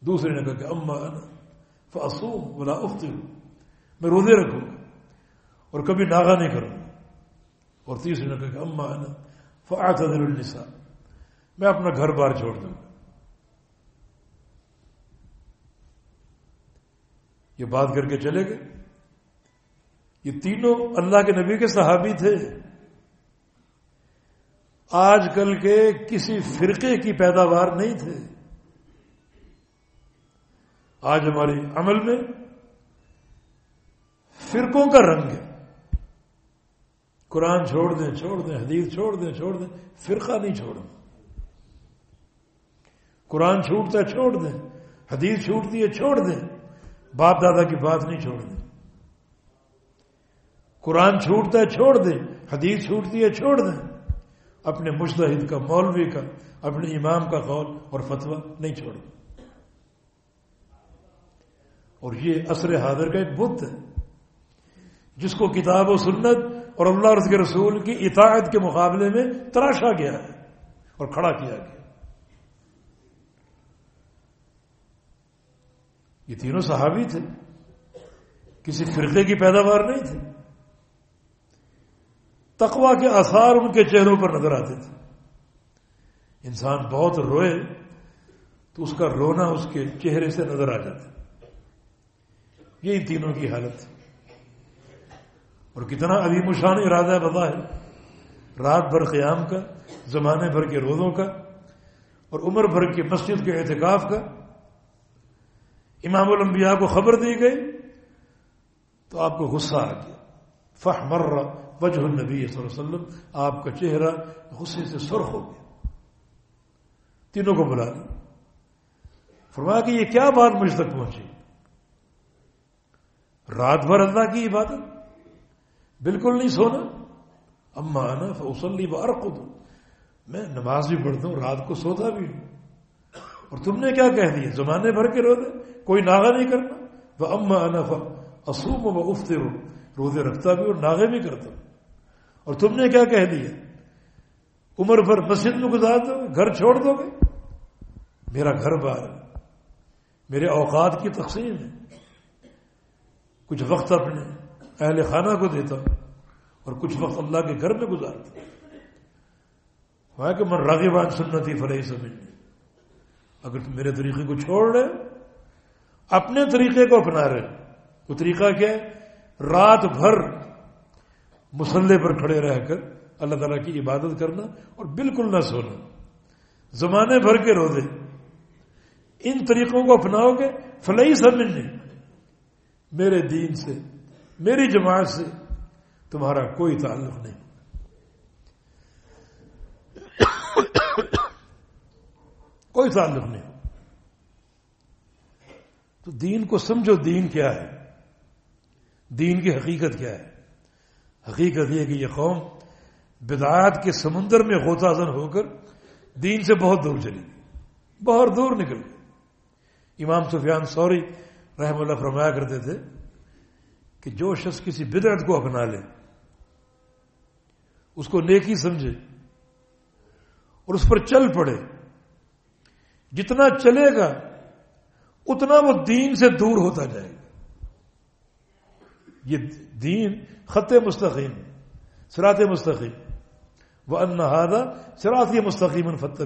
دوسرے نے کہا کہ اما فاسوم بلا افتی میں روزے رکھوں گا اور کبھی ناغا نہیں کروں۔ گا اور تیسرے نے کہا کہ اما فاعتذر النساء۔ میں اپنا گھر بار چھوڑ دوں گا۔ یہ بات کر کے چلے گئے۔ یہ تینوں اللہ کے نبی کے صحابی تھے۔ آج کل کے کسی فرقے کی پیداوار نہیں تھے۔ آج ہمارے عمل میں فرقوں کا رنگ ہے۔ قرآن چھوڑ دیں چھوڑ دیں، حدیث چھوڑ دیں چھوڑ دیں، فرقہ نہیں چھوڑنا۔ قرآن چھوٹتا ہے، چھوڑ دیں۔ حدیث چھوٹتی ہے، چھوڑ دیں۔ باپ دادا کی بات نہیں چھوڑ دیں۔ قرآن چھوٹتا ہے چھوڑ دیں، حدیث چھوٹتی ہے چھوڑ دیں۔ اپنے مشتحد کا مولوی کا، اپنے امام کا قول اور فتویٰ نہیں چھوڑ دیں اور یہ عصر حاضر کا ایک بت ہے، جس کو کتاب و سنت اور اللہ اور اس کے رسول کی اطاعت کے مقابلے میں تراشا گیا ہے اور کھڑا کیا گیا۔ یہ تینوں صحابی تھے، کسی فرقے کی پیداوار نہیں تھی۔ تقوا کے آثار ان کے چہروں پر نظر آتے تھے۔ انسان بہت روئے تو اس کا رونا اس کے چہرے سے نظر آ جاتا یہ ان تینوں کی حالت اور کتنا ابھی مشان ارادہ بتا ہے۔ رات بھر قیام کا، زمانے بھر کے روزوں کا، اور عمر بھر کی مسجد کے احتکاف کا۔ امام الانبیاء کو خبر دی گئی تو آپ کو غصہ آ گیا۔ فہ مر وجہ النبی صلی اللہ علیہ وسلم، آپ کا چہرہ غصے سے سرخ ہو گیا۔ تینوں کو بلا لیا۔ فرمایا کہ یہ کیا بات مجھ تک پہنچی؟ رات بھر اللہ کی عبادت۔ بالکل نہیں سونا۔ اما آنا فوسلی بار خود میں نماز بھی پڑھتا ہوں، رات کو سوتا بھی ہوں۔ اور تم نے کیا کہہ دیا؟ زمانے بھر کے روزے، کوئی ناغا نہیں کرنا وہ اما آنا اصوم و افتے ہو روزے رکھتا بھی اور ناغے بھی کرتا ہوں۔ اور تم نے کیا کہہ دیا؟ عمر بھر مسجد میں گزار دو، گھر چھوڑ دو گے؟ میرا گھر بار میرے اوقات کی تقسیم ہے۔ کچھ وقت اپنے اہل خانہ کو دیتا ہوں اور کچھ وقت اللہ کے گھر میں گزارتا وہاں کہ من راغبان سنتی فلحی سمجھ اگر تم میرے طریقے کو چھوڑ رہے، اپنے طریقے کو اپنا رہے۔ وہ طریقہ کیا ہے؟ رات بھر مسلح پر کھڑے رہ کر اللہ تعالیٰ کی عبادت کرنا اور بالکل نہ سونا۔ زمانے بھر کے روزے۔ ان طریقوں کو اپناؤ گے فلحی سمجھنے میرے دین سے، میری جماعت سے تمہارا کوئی تعلق نہیں۔ کوئی تعلق نہیں۔ تو دین کو سمجھو، دین کیا ہے؟ دین کی حقیقت کیا ہے؟ حقیقت یہ کہ یہ قوم بدعات کے سمندر میں غوطہ زن ہو کر دین سے بہت دور چلی گئی۔ بہت دور نکل گئی۔ امام سفیان سوری رحم اللہ فرمایا کرتے تھے کہ جو شخص کسی بدعت کو اپنا لے، اس کو نیکی سمجھے اور اس پر چل پڑے۔ جتنا چلے گا، اتنا وہ دین سے دور ہوتا جائے گا۔ یہ دین خط مستقیم سرات مستقیم۔ وہ انہادا سرات مستقیم فتح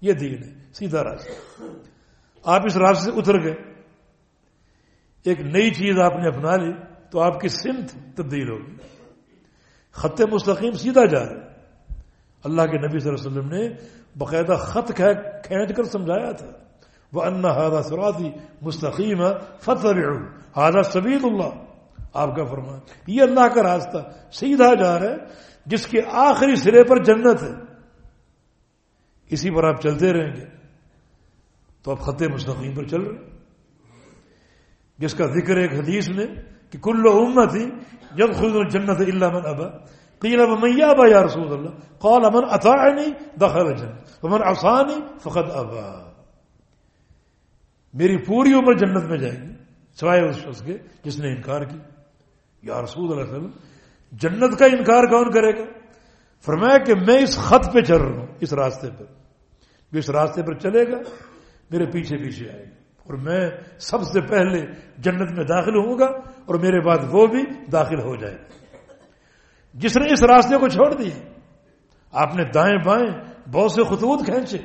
یہ دین ہے، سیدھا راستہ۔ آپ اس راستے سے اتر گئے۔ ایک نئی چیز آپ نے اپنا لی، تو آپ کی سمت تبدیل ہوگی۔ خط مستقیم سیدھا جا رہا ہے۔ اللہ کے نبی صلی اللہ علیہ وسلم نے باقاعدہ خط کھینچ کر سمجھایا تھا۔ وہ ان ہادہ سرادی مستقیم فتح ہادہ سبید اللہ آپ کا فرمان یہ اللہ کا راستہ سیدھا جا رہا ہے، جس کے آخری سرے پر جنت ہے۔ اسی پر آپ چلتے رہیں گے۔ تو آپ خط مستقیم پر چل رہے جس کا ذکر ایک حدیث میں کہ کل امت ہی جب خود جنت اللہ من ابا۔ قیل من ابا یا رسول اللہ۔ قال من اطاعنی دخل جنت ومن عصانی فقد ابا۔ میری پوری عمر جنت میں جائے گی، سوائے اس شخص کے جس نے انکار کی یا رسول اللہ علیہ وسلم، جنت کا انکار کون کرے گا؟ فرمایا کہ میں اس خط پہ چل رہا ہوں، اس راستے پر۔ جو اس راستے پر چلے گا، میرے پیچھے پیچھے آئے گا۔ اور میں سب سے پہلے جنت میں داخل ہوں گا اور میرے بعد وہ بھی داخل ہو جائے گا۔ جس نے اس راستے کو چھوڑ دیا، آپ نے دائیں بائیں بہت سے خطوط کھینچے۔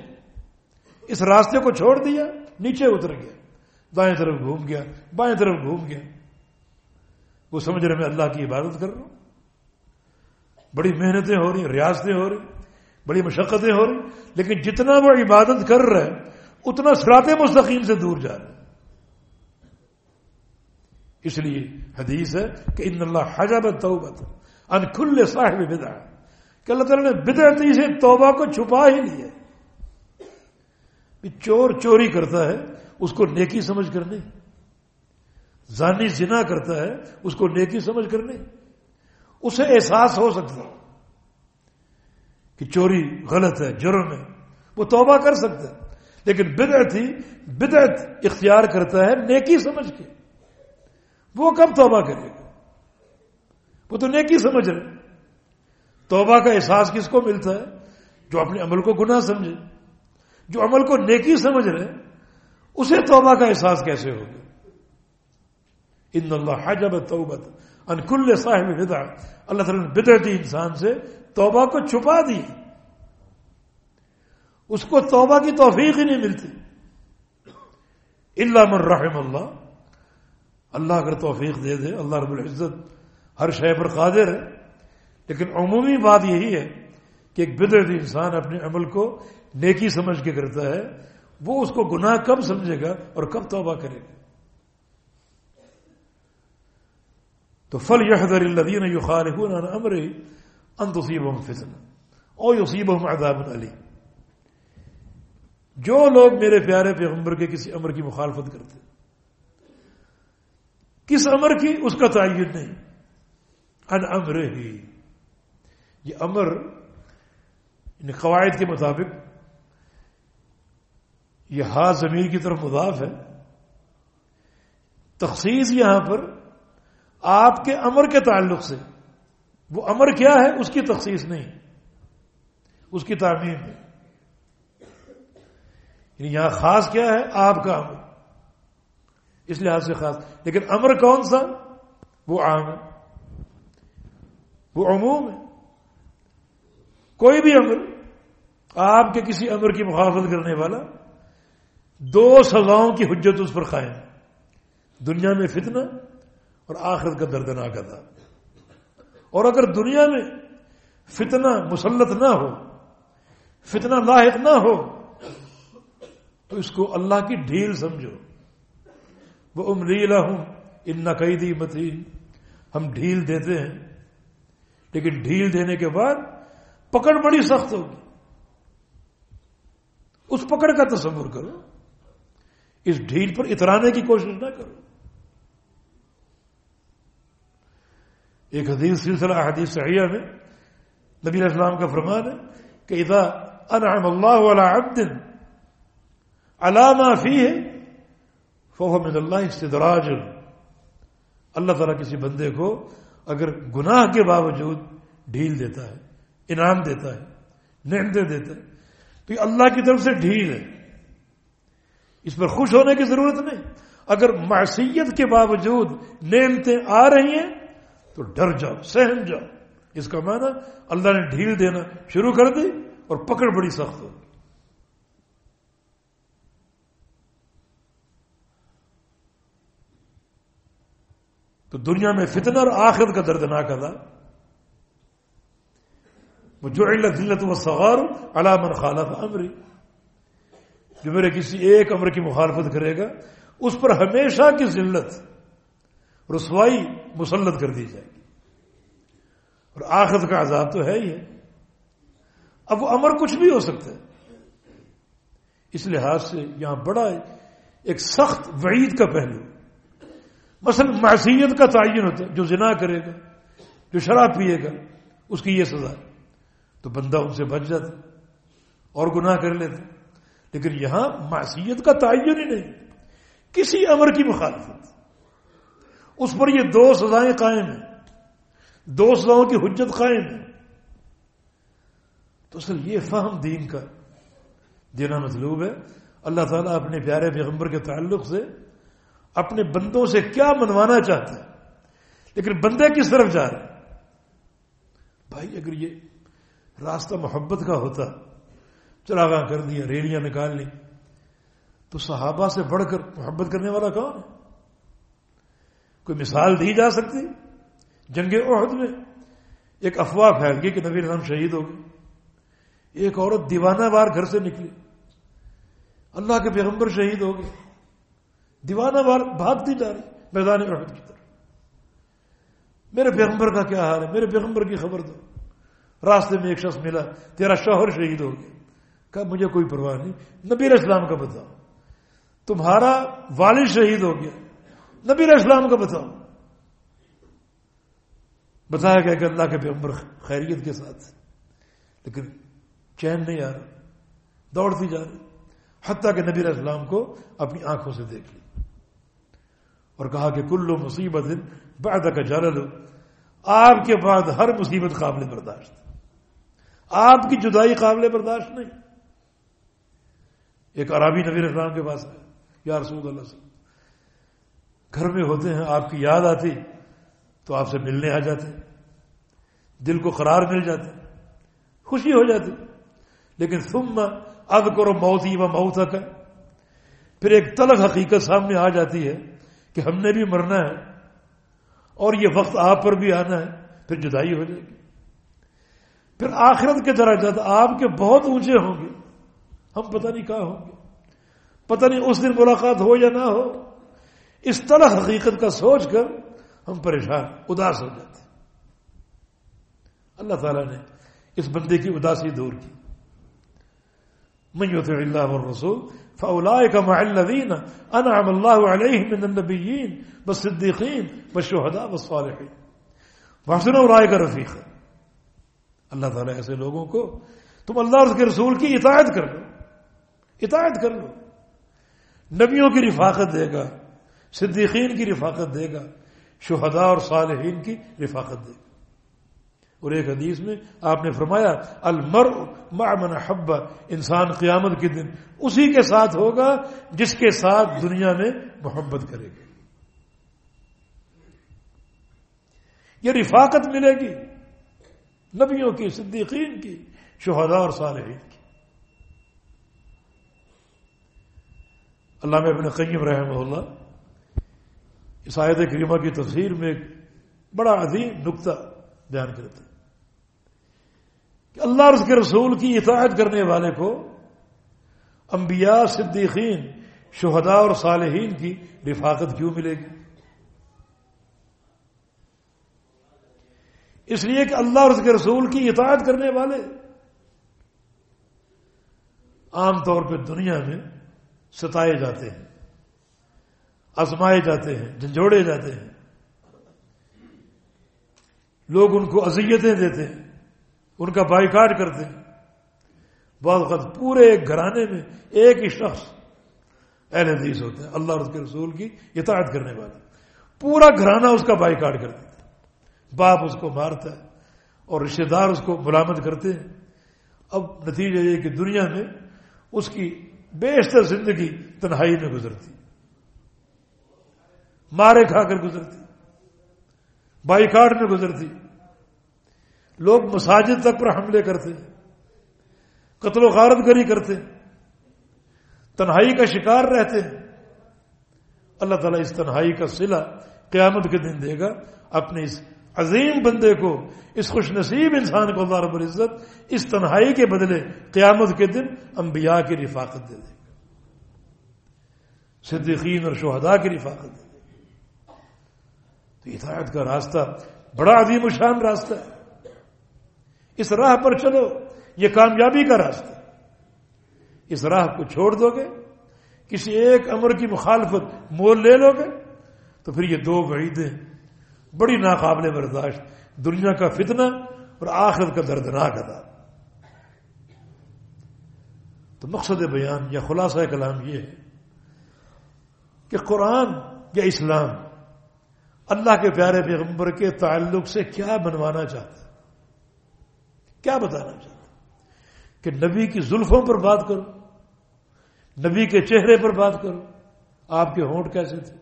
اس راستے کو چھوڑ دیا، نیچے اتر گیا۔ دائیں طرف گھوم گیا، بائیں طرف گھوم گیا۔ وہ سمجھ رہے میں اللہ کی عبادت کر رہا ہوں۔ بڑی محنتیں ہو رہی ریاستیں ہو رہی بڑی مشقتیں ہو رہی لیکن جتنا وہ عبادت کر رہا ہے اتنا سرات مستقیم سے دور جا رہا ہے اس لیے حدیث ہے کہ ان اللہ حجاب توبت ان کھلے صاحب بدا کہ اللہ تعالیٰ نے بدعتی سے توبہ کو چھپا ہی لیا چور چوری کرتا ہے، اس کو نیکی سمجھ کر نہیں۔ زانی زنا کرتا ہے، اس کو نیکی سمجھ کر نہیں۔ اسے احساس ہو سکتا ہے کہ چوری غلط ہے، جرم ہے، وہ توبہ کر سکتا ہے۔ لیکن بدعت ہی بدعت اختیار کرتا ہے نیکی سمجھ کے۔ وہ کب توبہ کرے گا؟ وہ تو نیکی سمجھ رہے توبہ کا احساس کس کو ملتا ہے؟ جو اپنے عمل کو گناہ سمجھے، جو عمل کو نیکی سمجھ رہے اسے توبہ کا احساس کیسے ہوگا؟ ان اللہ حجب توبت. ان کل صاحب بدا اللہ تعالیٰ نے بدعتی انسان سے، توبہ کو چھپا دی. اس کو توبہ کی توفیق ہی نہیں ملتی. اللہ من رحم اللہ. اللہ اگر توفیق دے دے، اللہ رب العزت ہر شے پر قادر ہے. لیکن عمومی بات یہی ہے کہ ایک بدرتی انسان اپنے عمل کو نیکی سمجھ کے کرتا ہے، وہ اس کو گناہ کب سمجھے گا اور کب توبہ کرے گا؟ تو فل یحدر الدین یو خالحون امر ان تصیب فتن او یصیب عذاب علی جو لوگ میرے پیارے پیغمبر کے کسی امر کی مخالفت کرتے کس امر کی؟ اس کا تعین نہیں۔ ان امر ہی یہ امر ان قواعد کے مطابق، یہ ہا زمین کی طرف مضاف ہے۔ تخصیص یہاں پر آپ کے امر کے تعلق سے۔ وہ امر کیا ہے؟ اس کی تخصیص نہیں۔ اس کی تعمیر ہے یعنی یہاں خاص کیا ہے؟ آپ کا امر۔ اس لحاظ سے خاص۔ لیکن امر کون سا؟ وہ عام ہے۔ وہ عموم ہے۔ کوئی بھی امر آپ کے کسی امر کی مخالفت کرنے والا دو سزاؤں کی حجت اس پر قائم۔ دنیا میں فتنہ اور آخرت کا دردناک عذاب۔ اور اگر دنیا میں فتنہ مسلط نہ ہو، فتنہ لاحق نہ ہو، تو اس کو اللہ کی ڈھیل سمجھو۔ وہ امریلا ہوں ان نقیدی متین۔ ہم ڈھیل دیتے ہیں، لیکن ڈھیل دینے کے بعد پکڑ بڑی سخت ہوگی۔ اس پکڑ کا تصور کرو۔ اس ڈھیل پر اترانے کی کوشش نہ کرو۔ ایک حدیث سلسلہ حدیث صحیحہ میں نبی اسلام کا فرمان ہے کہ اذا انعم اللہ علی عبد علامہ فی ہے فوہ من اللہ استدراج۔ اللہ تعالیٰ کسی بندے کو اگر گناہ کے باوجود ڈھیل دیتا ہے، انعام دیتا ہے نعمتیں دیتا ہے، تو یہ اللہ کی طرف سے ڈھیل ہے۔ اس پر خوش ہونے کی ضرورت نہیں۔ اگر معصیت کے باوجود نعمتیں آ رہی ہیں تو ڈر جاؤ، سہم جاؤ۔ اس کا معنی اللہ نے ڈھیل دینا شروع کر دی اور پکڑ بڑی سخت ہوگی تو دنیا میں فتنہ اور آخرت کا دردناک ادا وہ جو ذلت و سغار علامن خالف امری جو میرے کسی ایک امر کی مخالفت کرے گا، اس پر ہمیشہ کی ذلت۔ رسوائی مسلط کر دی جائے گی۔ اور آخرت کا عذاب تو ہے ہی ہے۔ اب وہ امر کچھ بھی ہو سکتا ہے۔ اس لحاظ سے یہاں بڑا ایک سخت وعید کا پہلو۔ مثلا معصیت کا تعین ہوتا ہے، جو زنا کرے گا، جو شراب پیے گا، اس کی یہ سزا۔ تو بندہ ان سے بچ جاتا اور گناہ کر لیتا لیکن یہاں معصیت کا تعین ہی نہیں۔ کسی امر کی مخالفت۔ اس پر یہ دو سزائیں قائم ہیں۔ دو سزاؤں کی حجت قائم ہے۔ تو اصل یہ فہم دین کا دینا مطلوب ہے۔ اللہ تعالیٰ اپنے پیارے پیغمبر کے تعلق سے اپنے بندوں سے کیا منوانا چاہتا ہے۔ لیکن بندے کس طرف جا رہے بھائی، اگر یہ راستہ محبت کا ہوتا، چراغاں کر دیا ریڑیاں نکال لی تو صحابہ سے بڑھ کر محبت کرنے والا کون ہے؟ کوئی مثال دی جا سکتی؟ جنگ عہد میں ایک افواہ پھیل گئی کہ نبی رحم شہید ہو گئی ایک عورت دیوانہ بار گھر سے نکلی۔ اللہ کے پیغمبر شہید ہو گئے۔ دیوانہ بار بھاگتی جا رہی، میدان عہد کی طرف۔ میرے پیغمبر کا کیا حال ہے؟ میرے پیغمبر کی خبر دو۔ راستے میں ایک شخص ملا، تیرا شوہر شہید ہو گیا۔ کہا، مجھے کوئی پرواہ نہیں۔ نبی اسلام کا بتاؤ، تمہارا والد شہید ہو گیا۔ نبی اسلام کا بتاؤ۔ بتایا گیا کہ اللہ کے پیغمبر خیریت کے ساتھ، لیکن چین نہیں آ رہا، دوڑتی جا رہی۔ حتیٰ کہ نبی اسلام کو اپنی آنکھوں سے دیکھ لی۔ اور کہا کہ کلو مصیبت بعد کا جل لو آپ کے بعد ہر مصیبت قابل برداشت۔ آپ کی جدائی قابل برداشت نہیں۔ ایک عرابی نبی اسلام کے پاس ہے، یا رسول اللہ سے گھر میں ہوتے ہیں، آپ کی یاد آتی تو آپ سے ملنے آ جاتے دل کو قرار مل جاتے خوشی ہو جاتی۔ لیکن ثم اب کرو موتی و موت کا پھر ایک تلخ حقیقت سامنے آ جاتی ہے کہ ہم نے بھی مرنا ہے اور یہ وقت آپ پر بھی آنا ہے، پھر جدائی ہو جائے گی۔ پھر آخرت کے درجات آپ کے بہت اونچے ہوں گے، ہم پتہ نہیں کہاں ہوں گے۔ پتہ نہیں اس دن ملاقات ہو یا نہ ہو۔ اس طرح حقیقت کا سوچ کر ہم پریشان، اداس ہو جاتے اللہ تعالیٰ نے اس بندے کی اداسی دور کی۔ من اللہ والرسول فأولئك مع الذين أنعم الله عليهم من النبيين والصديقين والشهداء والصالحين وحسن أولئك رفيقا اللہ تعالیٰ ایسے لوگوں کو تم اللہ اور اس کے رسول کی اطاعت کر لو۔ اطاعت کر لو۔ نبیوں کی رفاقت دے گا۔ صدیقین کی رفاقت دے گا، شہداء اور صالحین کی رفاقت دے گا۔ اور ایک حدیث میں آپ نے فرمایا المر من حبا انسان قیامت کے دن اسی کے ساتھ ہوگا جس کے ساتھ دنیا میں محبت کرے گا۔ یہ رفاقت ملے گی نبیوں کی، صدیقین کی، شہداء اور صالحین کی۔ اللہ میں قیم رحمہ اللہ اس آیت کریمہ کی تفسیر میں ایک بڑا عظیم نقطہ بیان کرتے ہیں کہ اللہ اور اس کے رسول کی اطاعت کرنے والے کو انبیاء، صدیقین، شہداء اور صالحین کی رفاقت کیوں ملے گی؟ اس لیے کہ اللہ اور اس کے رسول کی اطاعت کرنے والے عام طور پہ دنیا میں ستائے جاتے ہیں۔ آزمائے جاتے ہیں، جھنجھوڑے جاتے ہیں۔ لوگ ان کو اذیتیں دیتے ہیں، ان کا بائیکاٹ کرتے ہیں۔ بعض وقت پورے ایک گھرانے میں ایک ہی شخص اہل حدیث ہوتے ہیں اللہ اور اس کے رسول کی اطاعت کرنے والا۔ پورا گھرانہ اس کا بائیکاٹ کر دیتا ہے باپ اس کو مارتا ہے اور رشتے دار اس کو ملامت کرتے ہیں۔ اب نتیجہ یہ کہ دنیا میں اس کی بیشتر زندگی تنہائی میں گزرتی۔ مارے کھا کر گزرتی بائیکاٹ میں گزرتی لوگ مساجد تک پر حملے کرتے۔ قتل و غارت گری کرتے۔ تنہائی کا شکار رہتے۔ ہیں اللہ تعالیٰ اس تنہائی کا صلہ قیامت کے دن دے گا۔ اپنے اس عظیم بندے کو، اس خوش نصیب انسان کو اللہ رب العزت اس تنہائی کے بدلے قیامت کے دن انبیاء کی رفاقت دے دے گا۔ صدیقین اور شہداء کی رفاقت دے دے گا۔ تو اطاعت کا راستہ بڑا عظیم و شان راستہ ہے۔ اس راہ پر چلو، یہ کامیابی کا راستہ اس راہ کو چھوڑ دو گے، کسی ایک امر کی مخالفت مول لے لو گے، تو پھر یہ دو وعیدیں، بڑی ناقابل برداشت، دنیا کا فتنہ اور آخرت کا دردناک ادا تو مقصد بیان یا خلاصہ کلام یہ ہے کہ قرآن یا اسلام اللہ کے پیارے پیغمبر کے تعلق سے کیا بنوانا چاہتا کیا بتانا چاہتا کہ نبی کی زلفوں پر بات کرو، نبی کے چہرے پر بات کرو، آپ کے ہونٹ کیسے تھے؟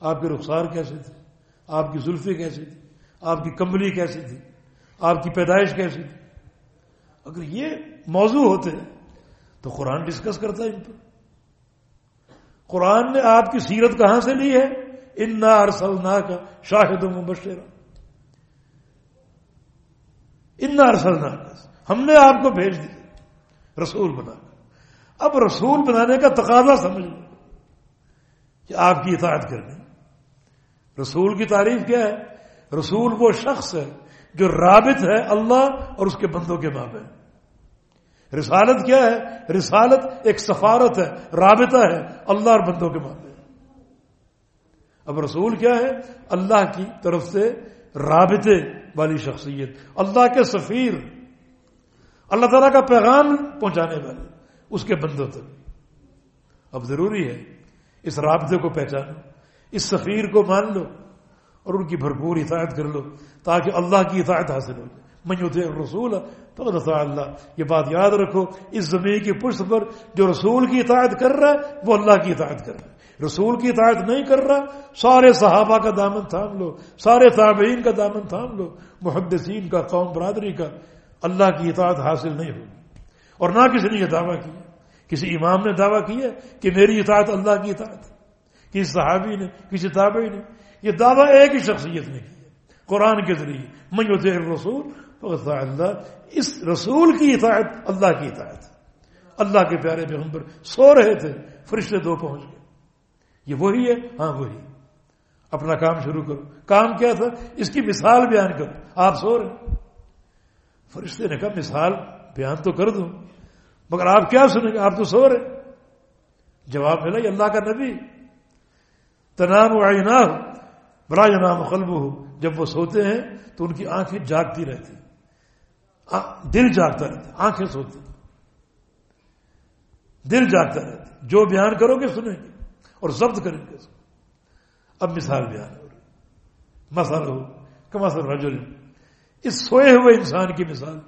آپ کے رخسار کیسے تھے؟ آپ کی زلفی کیسی تھی آپ کی کمبلی کیسی تھی؟ آپ کی پیدائش کیسی تھی؟ اگر یہ موضوع ہوتے تو قرآن ڈسکس کرتا ہے ان پر۔ قرآن نے آپ کی سیرت کہاں سے لی ہے؟ ان ارسل نہ کا شاہد مبشر ان ارسل نہ ہم نے آپ کو بھیج دیا. رسول بنا. اب رسول بنانے کا تقاضا سمجھ لو کہ آپ کی اطاعت کرنی رسول کی تعریف کیا ہے؟ رسول وہ شخص ہے جو رابط ہے اللہ اور اس کے بندوں کے ماں رسالت کیا ہے؟ رسالت ایک سفارت ہے، رابطہ ہے اللہ اور بندوں کے ماں اب رسول کیا ہے؟ اللہ کی طرف سے رابطے والی شخصیت۔ اللہ کے سفیر۔ اللہ تعالیٰ کا پیغام پہنچانے والے۔ اس کے بندوں تک۔ اب ضروری ہے اس رابطے کو پہچانو۔ اس سفیر کو مان لو۔ اور ان کی بھرپور اطاعت کر لو۔ تاکہ اللہ کی اطاعت حاصل ہو میں رسول تو اللہ۔ یہ بات یاد رکھو۔ اس زمین کی پشت پر جو رسول کی اطاعت کر رہا ہے، وہ اللہ کی اطاعت کر رہا ہے۔ رسول کی اطاعت نہیں کر رہا، سارے صحابہ کا دامن تھام لو، سارے تابعین کا دامن تھام لو، محدثین کا، قوم برادری کا، اللہ کی اطاعت حاصل نہیں ہوگی اور نہ کسی نے یہ دعویٰ کیا، کسی امام نے دعویٰ کیا کہ میری اطاعت اللہ کی اطاعت کسی صحابی نے، کسی تابعی نے۔ یہ دعویٰ ایک ہی شخصیت نے کیا، قرآن کے ذریعے۔ میں رسول اللہ، اس رسول کی اطاعت اللہ کی اطاعت اللہ کے پیارے پیغمبر سو رہے تھے، فرشتے دو پہنچ گئے۔ یہ وہی ہے؟ ہاں وہی۔ اپنا کام شروع کرو۔ کام کیا تھا؟ اس کی مثال بیان کرو۔ آپ سو رہے فرشتے نے کہا، مثال بیان تو کر دوں، مگر آپ کیا سنیں گے؟ آپ تو سو رہے جواب ملا، یہ اللہ کا نبی۔ تنام آئینہ بڑا جنام قلب ہو جب وہ سوتے ہیں تو ان کی آنکھیں جاگتی رہتی۔ دل جاگتا رہتا۔ آنکھیں سوتی۔ دل جاگتا رہتا۔ جو بیان کرو گے سنیں گے۔ اور ضبط کریں گے اب مثال بیان ہو رہی مسل ہو کمسل رجل، اس سوئے ہوئے انسان کی مثال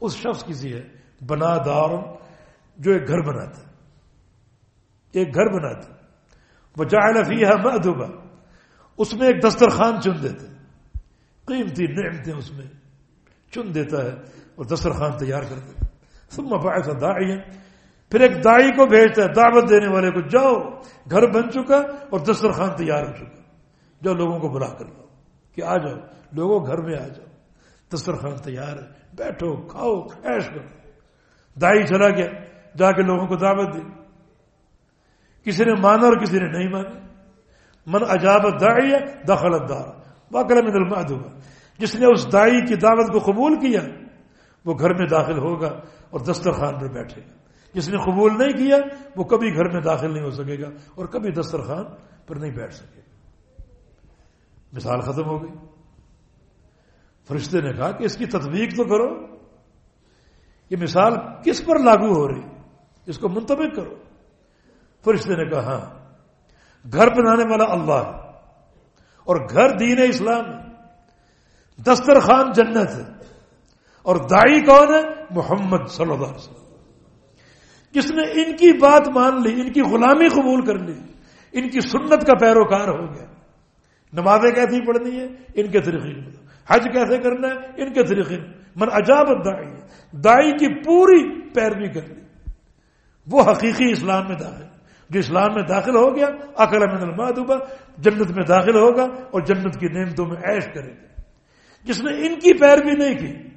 اس شخص کی سی ہے، بنا دار جو ایک گھر بناتا ہے۔ ایک گھر بناتا وہ جائے ادوبا اس میں ایک دسترخوان چن دیتے قیمتی نعمتیں اس میں چن دیتا ہے اور دسترخوان تیار کر دیتا ثم ایسا داعی پھر ایک دائی کو بھیجتا ہے، دعوت دینے والے کو، جاؤ، گھر بن چکا اور دسترخوان تیار ہو چکا۔ جاؤ لوگوں کو بلا کر لو کہ آ جاؤ، لوگوں گھر میں آ جاؤ۔ دسترخوان تیار ہے، بیٹھو، کھاؤ ایش کرو۔ دائی چلا گیا، جا کے لوگوں کو دعوت دی۔ کسی نے مانا اور کسی نے نہیں مانا۔ من عجاب دائی ہے دخل دار واقع من المعدوبہ جس نے اس دائی کی دعوت کو قبول کیا، وہ گھر میں داخل ہوگا اور دسترخوان پر بیٹھے گا۔ جس نے قبول نہیں کیا، وہ کبھی گھر میں داخل نہیں ہو سکے گا اور کبھی دسترخوان پر نہیں بیٹھ سکے گا۔ مثال ختم ہو گئی۔ فرشتے نے کہا کہ اس کی تطبیق تو کرو۔ یہ مثال کس پر لاگو ہو رہی؟ اس کو منتبک کرو۔ فرشتے نے کہا ہاں گھر بنانے والا اللہ ہے اور گھر دین اسلام ہے۔ دسترخوان جنت ہے۔ اور دائی کون ہے؟ محمد صلی اللہ علیہ وسلم۔ جس نے ان کی بات مان لی، ان کی غلامی قبول کر لی، ان کی سنت کا پیروکار ہو گیا۔ نمازیں کیسی پڑھنی ہے ان کے طریقے حج کیسے کرنا ہے؟ ان کے طریقے من عجاب دائی دائی کی پوری پیروی کر لی۔ وہ حقیقی اسلام میں داخل۔ جو اسلام میں داخل ہو گیا، اکل من المادوبہ جنت میں داخل ہوگا اور جنت کی نعمتوں میں عیش کرے گا۔ جس نے ان کی پیروی نہیں کی،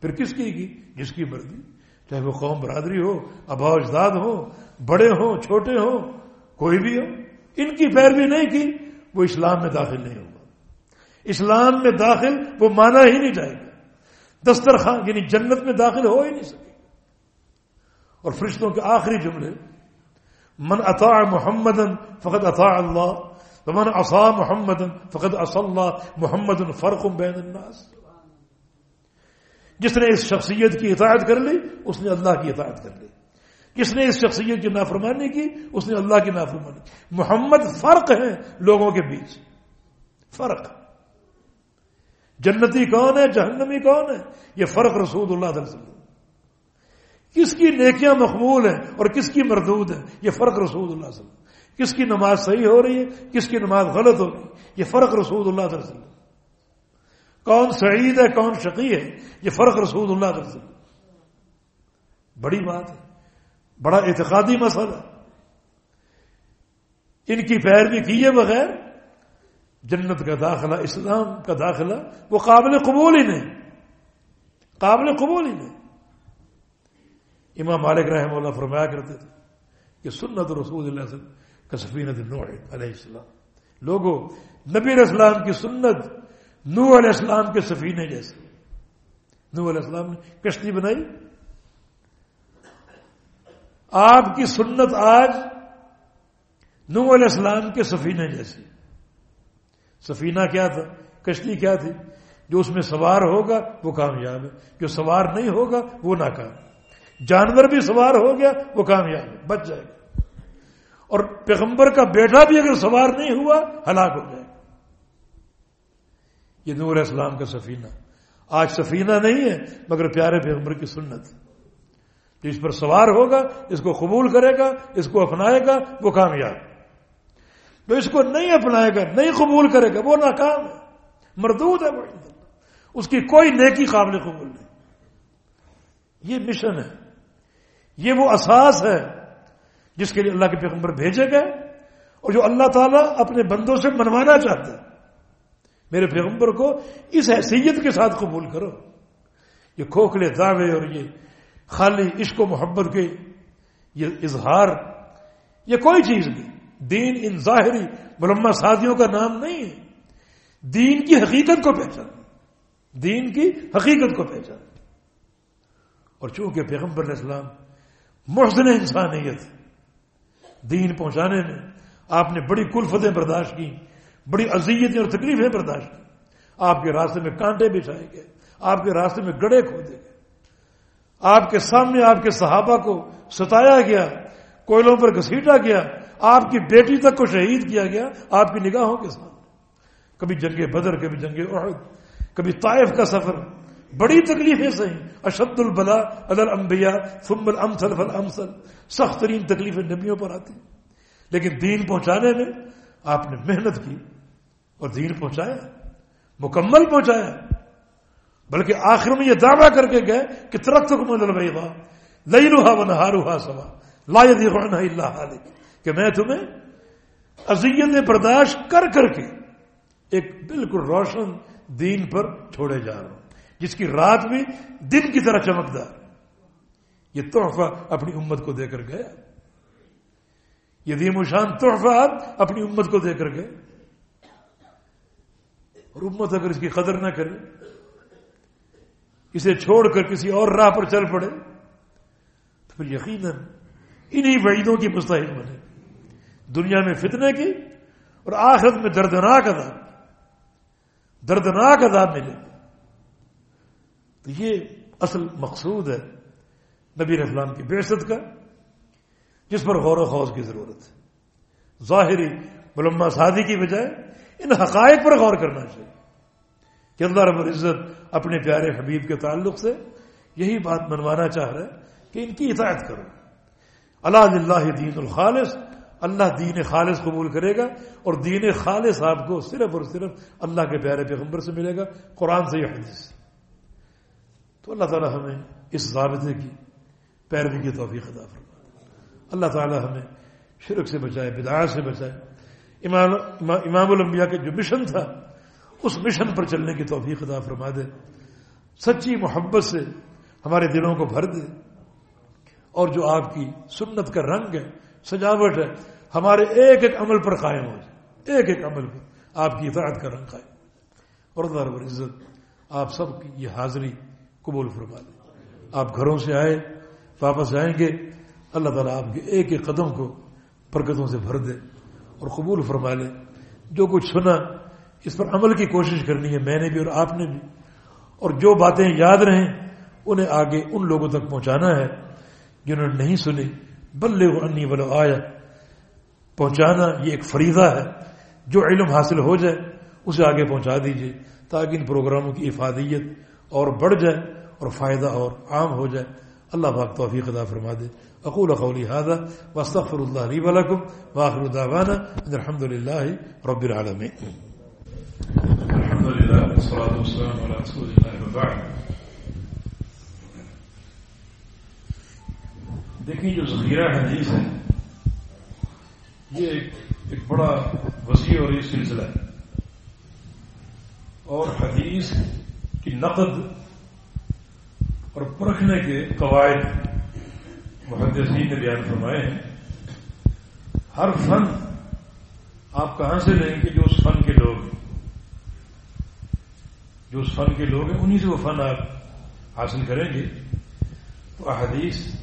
پھر کس کی کی؟ جس کی مرضی۔ چاہے وہ قوم برادری ہو، ابا اجداد ہو، بڑے ہوں چھوٹے ہوں کوئی بھی ہو، ان کی پیروی نہیں کی، وہ اسلام میں داخل نہیں ہوگا۔ اسلام میں داخل وہ مانا ہی نہیں جائے گا۔ دسترخوان یعنی جنت میں داخل ہو ہی نہیں سکے۔ اور فرشتوں کے آخری جملے، من اطاع محمد فقط اطاع اللہ من اصا محمد فقط اللہ محمد فرق بین الناس. جس نے اس شخصیت کی اطاعت کر لی، اس نے اللہ کی اطاعت کر لی۔ جس نے اس شخصیت کی نافرمانی کی، اس نے اللہ کی نافرمانی کی۔ محمد فرق ہے لوگوں کے بیچ۔ فرق۔ جنتی کون ہے؟ جہنمی کون ہے؟ یہ فرق رسول اللہ علیہ وسلم۔ کس کی نیکیاں مقبول ہیں اور کس کی مردود ہے یہ فرق رسول اللہ علیہ وسلم۔ کس کی نماز صحیح ہو رہی ہے؟ کس کی نماز غلط ہو رہی ہے؟ یہ فرق رسول اللہ علیہ وسلم۔ کون سعید ہے کون شقی ہے، یہ فرق رسول اللہ علیہ وسلم بڑی بات ہے۔ بڑا اعتقادی مسئلہ۔ ان کی پیروی کیے بغیر جنت کا داخلہ، اسلام کا داخلہ وہ قابل قبول ہی نہیں۔ قابل قبول ہی نہیں۔ امام مالک رحم اللہ فرمایا کرتے تھے کہ سنت رسول اللہ صلی اللہ علیہ وسلم سفینت نوح علیہ السلام۔ لوگوں، نبی علیہ السلام کی سنت نو علیہ السلام کے سفینے جیسے۔ نو علیہ السلام نے کشتی بنائی۔ آپ کی سنت آج نو علیہ السلام کے سفینے جیسے۔ سفینہ کیا تھا؟ کشتی کیا تھی؟ جو اس میں سوار ہوگا وہ کامیاب ہے۔ جو سوار نہیں ہوگا وہ ناکام جانور بھی سوار ہو گیا وہ کامیاب ہے، بچ جائے گا۔ اور پیغمبر کا بیٹا بھی اگر سوار نہیں ہوا، ہلاک ہو جائے گا۔ یہ نور اسلام کا سفینہ۔ آج سفینہ نہیں ہے، مگر پیارے پیغمبر کی سنت۔ جو اس پر سوار ہوگا، اس کو قبول کرے گا، اس کو اپنائے گا، وہ کامیاب۔ جو اس کو نہیں اپنائے گا، نہیں قبول کرے گا، وہ ناکام ہے۔ مردود ہے وہ اس کی کوئی نیکی قابل قبول نہیں۔ یہ مشن ہے۔ یہ وہ اساس ہے جس کے لیے اللہ کے پیغمبر بھیجے گئے اور جو اللہ تعالیٰ اپنے بندوں سے منوانا چاہتے ہیں۔ میرے پیغمبر کو، اس حیثیت کے ساتھ قبول کرو۔ یہ کھوکھلے دعوے اور یہ خالی عشق و محبت کے یہ اظہار، یہ کوئی چیز نہیں۔ دین ان ظاہری ملما سازیوں کا نام نہیں ہے۔ دین کی حقیقت کو پہچان۔ دین کی حقیقت کو پہچان۔ اور چونکہ پیغمبر اسلام محسن انسانیت، دین پہنچانے میں آپ نے بڑی کلفتیں برداشت کی بڑی اذیتیں اور تکلیفیں برداشت کی۔ آپ کے راستے میں کانٹے بچھائے گئے، آپ کے راستے میں گڑے کھودے گئے۔ آپ کے سامنے آپ کے صحابہ کو ستایا گیا، کوئلوں پر گھسیٹا گیا، آپ کی بیٹی تک کو شہید کیا گیا، آپ کی نگاہوں کے سامنے۔ کبھی جنگ بدر، کبھی جنگ عہد کبھی طائف کا سفر۔ بڑی تکلیفیں سہی اشد البلا ادر امبیا ثم الامثل فالامثل۔ سخت ترین تکلیفیں نبیوں پر آتی۔ لیکن دین پہنچانے میں آپ نے محنت کی۔ اور دین پہنچایا، مکمل پہنچایا۔ بلکہ آخر میں یہ دعویٰ کر کے گئے کہ ترقت کو ملبا لئی روحا و نہا سوا، لا اللہ کہ میں تمہیں اذیت برداشت کر کر کے ایک بالکل روشن دین پر چھوڑے جا رہا ہوں، جس کی رات بھی دن کی طرح چمکدار۔ یہ تحفہ اپنی امت کو دے کر گیا۔ یہ دیم شان تحفہ آپ اپنی امت کو دے کر گئے۔ اور امت اگر اس کی قدر نہ کرے، اسے چھوڑ کر کسی اور راہ پر چل پڑے، تو پھر یقیناً انہی وعیدوں کی مستحق بنے۔ دنیا میں فتنے کی اور آخرت میں دردناک عذاب دردناک عذاب ملے۔ تو یہ اصل مقصود ہے نبی اسلام کی بےست کا، جس پر غور و خوض کی ضرورت ہے۔ ظاہری ملما شادی کی بجائے ان حقائق پر غور کرنا چاہیے۔ کہ اللہ رب العزت اپنے پیارے حبیب کے تعلق سے یہی بات منوانا چاہ رہا ہے کہ ان کی اطاعت کرو۔ اللہ اللہ دین الخالص، اللہ دین خالص قبول کرے گا اور دین خالص آپ کو صرف اور صرف اللہ کے پیارے پیغمبر سے ملے گا، قرآن سے یہ حدیث تو اللہ تعالیٰ ہمیں اس ضابطے کی پیروی کی توفیق ادا فرما اللہ تعالیٰ ہمیں شرک سے بچائے، بدعات سے بچائے امام امام الانبیاء کے جو مشن تھا، اس مشن پر چلنے کی توفیق ادا فرما دے۔ سچی محبت سے ہمارے دلوں کو بھر دے۔ اور جو آپ کی سنت کا رنگ ہے، سجاوٹ ہے، ہمارے ایک ایک عمل پر قائم ہو جائے۔ ایک ایک عمل پر آپ کی اطاعت کا رنگ قائم۔ اور اللہ رب العزت آپ سب کی یہ حاضری قبول فرما لے آپ گھروں سے آئے، واپس جائیں گے، اللہ تعالیٰ آپ کے ایک ایک قدم کو برکتوں سے بھر دے۔ اور قبول فرما لے۔ جو کچھ سنا، اس پر عمل کی کوشش کرنی ہے، میں نے بھی اور آپ نے بھی۔ اور جو باتیں یاد رہیں، انہیں آگے ان لوگوں تک پہنچانا ہے، جنہوں نے نہیں سنی۔ بلے انی ولو آیا پہنچانا یہ ایک فریضہ ہے۔ جو علم حاصل ہو جائے، اسے آگے پہنچا دیجیے تاکہ ان پروگراموں کی افادیت اور بڑھ جائے اور فائدہ اور عام ہو جائے۔ اللہ پاک توفیق ادا فرما دے۔ اقول قولی هذا واستغفر الله لي ولكم واخر دعوانا ان الحمد لله رب العالمين. الحمد لله والصلاه والسلام على رسول الله وبعد. دیکھیں جو ذخیرہ حدیث ہے یہ ایک, ایک بڑا وسیع اور یہ سلسلہ ہے۔ اور حدیث کی نقد اور پرکھنے کے قواعد محدثین نے بیان فرمائے ہیں، ہر فن آپ کہاں سے لیں گے جو اس فن کے لوگ جو اس فن کے لوگ ہیں، انہی سے وہ فن آپ حاصل کریں گے۔ تو احادیث،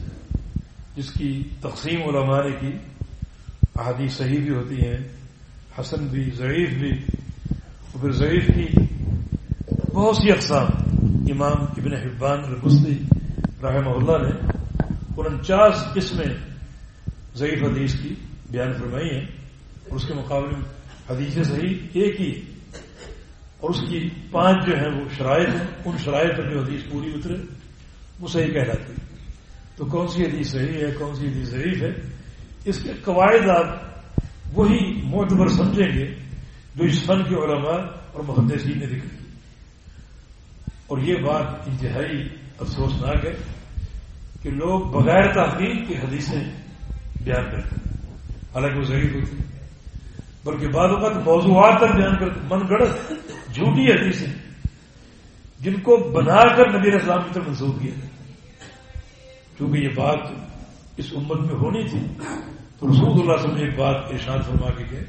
جس کی تقسیم علماء نے کی، احادیث صحیح بھی ہوتی ہیں، حسن بھی، ضعیف بھی۔ اور پھر ضعیف کی بہت سی اقسام، امام ابن حبان البستی رحمہ اللہ نے انچاس قسمیں ضعیف حدیث کی بیان فرمائی ہیں اور اس کے مقابلے میں حدیث صحیح ایک ہی اور اس کی پانچ جو ہیں وہ شرائط ہیں۔ ان شرائط پر جو حدیث پوری اترے، وہ صحیح کہلاتی تو کون سی حدیث صحیح ہے، کون سی حدیث ضعیف ہے؟ اس کے قواعد آپ وہی معتبر سمجھیں گے جو اس فن کے علماء اور محدثین نے ذکر کی۔ اور یہ بات انتہائی افسوسناک ہے۔ کہ لوگ بغیر تحقیق کی حدیثیں بیان کرتے ہیں۔ حالانکہ وہ ضعیف ہوتی بلکہ بعض اوقات موضوعات تک بیان کرتے من گڑت جھوٹی حدیثیں جن کو بنا کر نبی اسلام کی طرف منسوخ کیا۔ کیونکہ یہ بات اس امت میں ہونی تھی، تو رسول اللہ صلی ایک بات ارشاد فرما کے گئے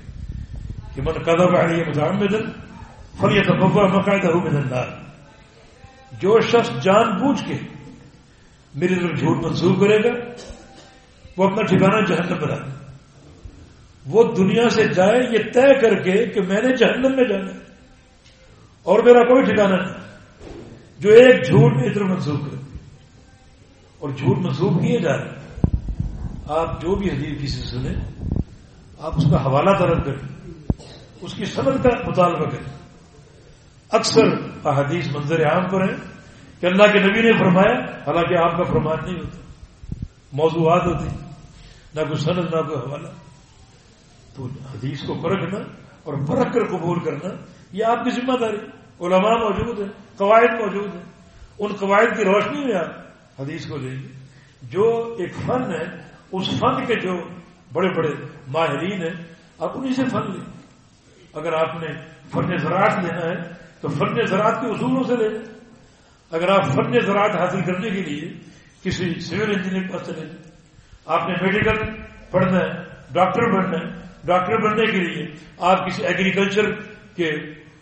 کہ من قدر آ رہی مزاح میں دن فریت ببا مقاعدہ میں دندار جو شخص جان بوجھ کے میری طرف جھوٹ منسوخ کرے گا، وہ اپنا ٹھکانا جہنم بنا دے۔ وہ دنیا سے جائے یہ طے کر کے کہ میں نے جہنم میں جانا اور میرا کوئی ٹھکانا نہیں۔ جو ایک جھوٹ میری طرف منسوخ کرے۔ اور جھوٹ منسوخ کیے جا رہے آپ جو بھی حدیث کسی سے سنیں، آپ اس کا حوالہ طلب کریں۔ اس کی سند کا مطالبہ کریں۔ اکثر احادیث منظر عام پر ہیں۔ کہ اللہ کے نبی نے فرمایا، حالانکہ آپ کا فرمان نہیں ہوتا۔ موضوعات ہوتی نہ کوئی سند، نہ کوئی حوالہ۔ تو حدیث کو پرکھنا اور پرکھ کر قبول کرنا، یہ آپ کی ذمہ داری۔ علماء موجود ہیں، قواعد موجود ہیں۔ ان قواعد کی روشنی میں آپ حدیث کو لیں گے۔ جو ایک فن ہے، اس فن کے جو بڑے بڑے ماہرین ہیں، آپ انہیں سے فن لیں۔ اگر آپ نے فن زراعت لینا ہے، تو فن زراعت کے اصولوں سے لیں۔ اگر آپ فن زراعت حاصل کرنے کے لیے کسی سول انجینئر پاس چلے جائیں، آپ نے میڈیکل پڑھنا ہے، ڈاکٹر بننا ہے، ڈاکٹر بننے کے لیے آپ کسی ایگریکلچر کے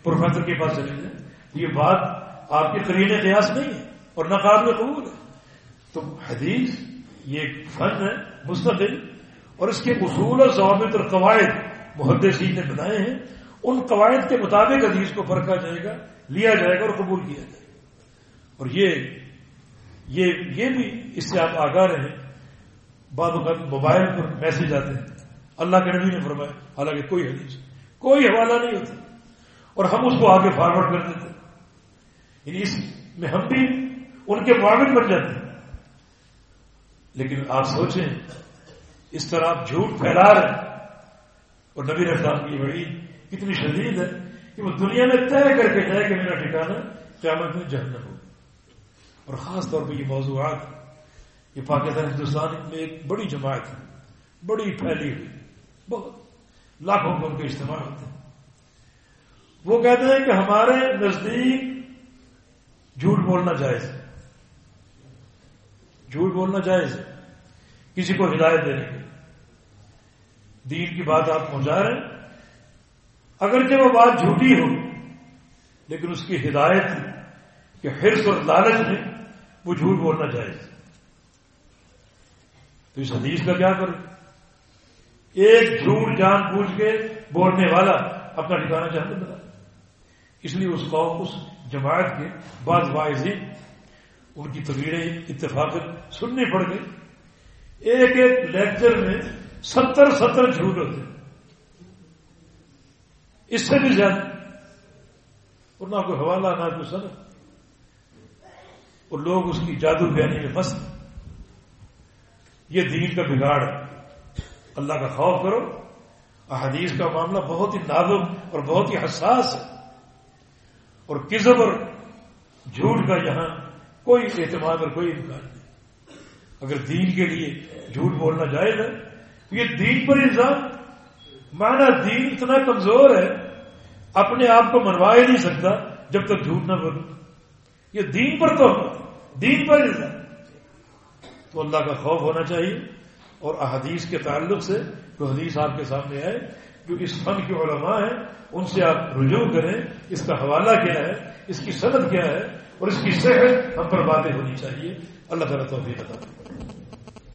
پروفیسر کے پاس چلے جائیں، یہ بات آپ کے قرین قیاس نہیں ہے اور ناقابل قبول ہے۔ تو حدیث یہ ایک فن ہے، مستقل، اور اس کے اصول اور ضوابط اور قواعد محدثین نے بنائے ہیں۔ ان قواعد کے مطابق حدیث کو پرکھا جائے گا، لیا جائے گا اور قبول کیا جائے گا۔ اور یہ یہ یہ بھی اس سے آپ آگاہ رہیں۔ بعض اوقات موبائل پر میسج آتے ہیں۔ اللہ کے نبی نے فرمایا، حالانکہ کوئی حدیث کوئی حوالہ نہیں ہوتا۔ اور ہم اس کو آگے فارورڈ کر دیتے یعنی اس میں ہم بھی ان کے معاون بن جاتے ہیں۔ لیکن آپ سوچیں، اس طرح آپ جھوٹ پھیلا رہے ہیں۔ اور نبی رفتار کی بڑی اتنی شدید ہے کہ وہ دنیا میں طے کر کے جائے کہ میرا ٹھکانا قیامت میں جہنم ہو اور خاص طور پہ یہ موضوعات، یہ پاکستان ہندوستان میں ایک بڑی جماعت ہے، بڑی پھیلی ہوئی، بہت لاکھوں کو ان کے اجتماع ہوتے ہیں۔ وہ کہتے ہیں کہ ہمارے نزدیک جھوٹ بولنا جائز ہے۔ جھوٹ بولنا جائز ہے۔ کسی کو ہدایت دینے کے دین کی بات آپ پہنچا رہے ہیں۔ اگرچہ وہ بات جھوٹی ہو، لیکن اس کی ہدایت کہ حرص اور لالچ میں وہ جھوٹ بولنا چاہیے تو اس حدیث کا کیا کرے ایک جھوٹ جان بوجھ کے بولنے والا اپنا ٹھکانا چاہتے بتا اس لیے اس قوم، اس جماعت کے بعض واعظین، ان کی تقریریں اتفاق سننی پڑ گئی ایک ایک لیکچر میں ستر ستر جھوٹ ہوتے اس سے بھی زیادہ۔ اور نہ کوئی حوالہ، نہ کوئی سر اور لوگ اس کی جادو بیانی میں مست یہ دین کا بگاڑ اللہ کا خوف کرو۔ احادیث کا معاملہ بہت ہی نازک اور بہت ہی حساس ہے۔ اور کزب اور جھوٹ کا یہاں کوئی اعتماد اور کوئی امکان نہیں۔ اگر دین کے لیے جھوٹ بولنا جائز ہے، تو یہ دین پر الزام۔ مانا دین اتنا کمزور ہے، اپنے آپ کو منوا ہی نہیں سکتا جب تک جھوٹ نہ بولو۔ یہ دین پر تو دین پر الزام تو اللہ کا خوف ہونا چاہیے اور احادیث کے تعلق سے جو حدیث آپ کے سامنے آئے، جو اس فن کے علماء ہیں، ان سے آپ رجوع کریں۔ اس کا حوالہ کیا ہے، اس کی صنعت کیا ہے، اور اس کی صحت ہم پر باتیں ہونی چاہیے۔ اللہ تعالیٰ توفیق بتا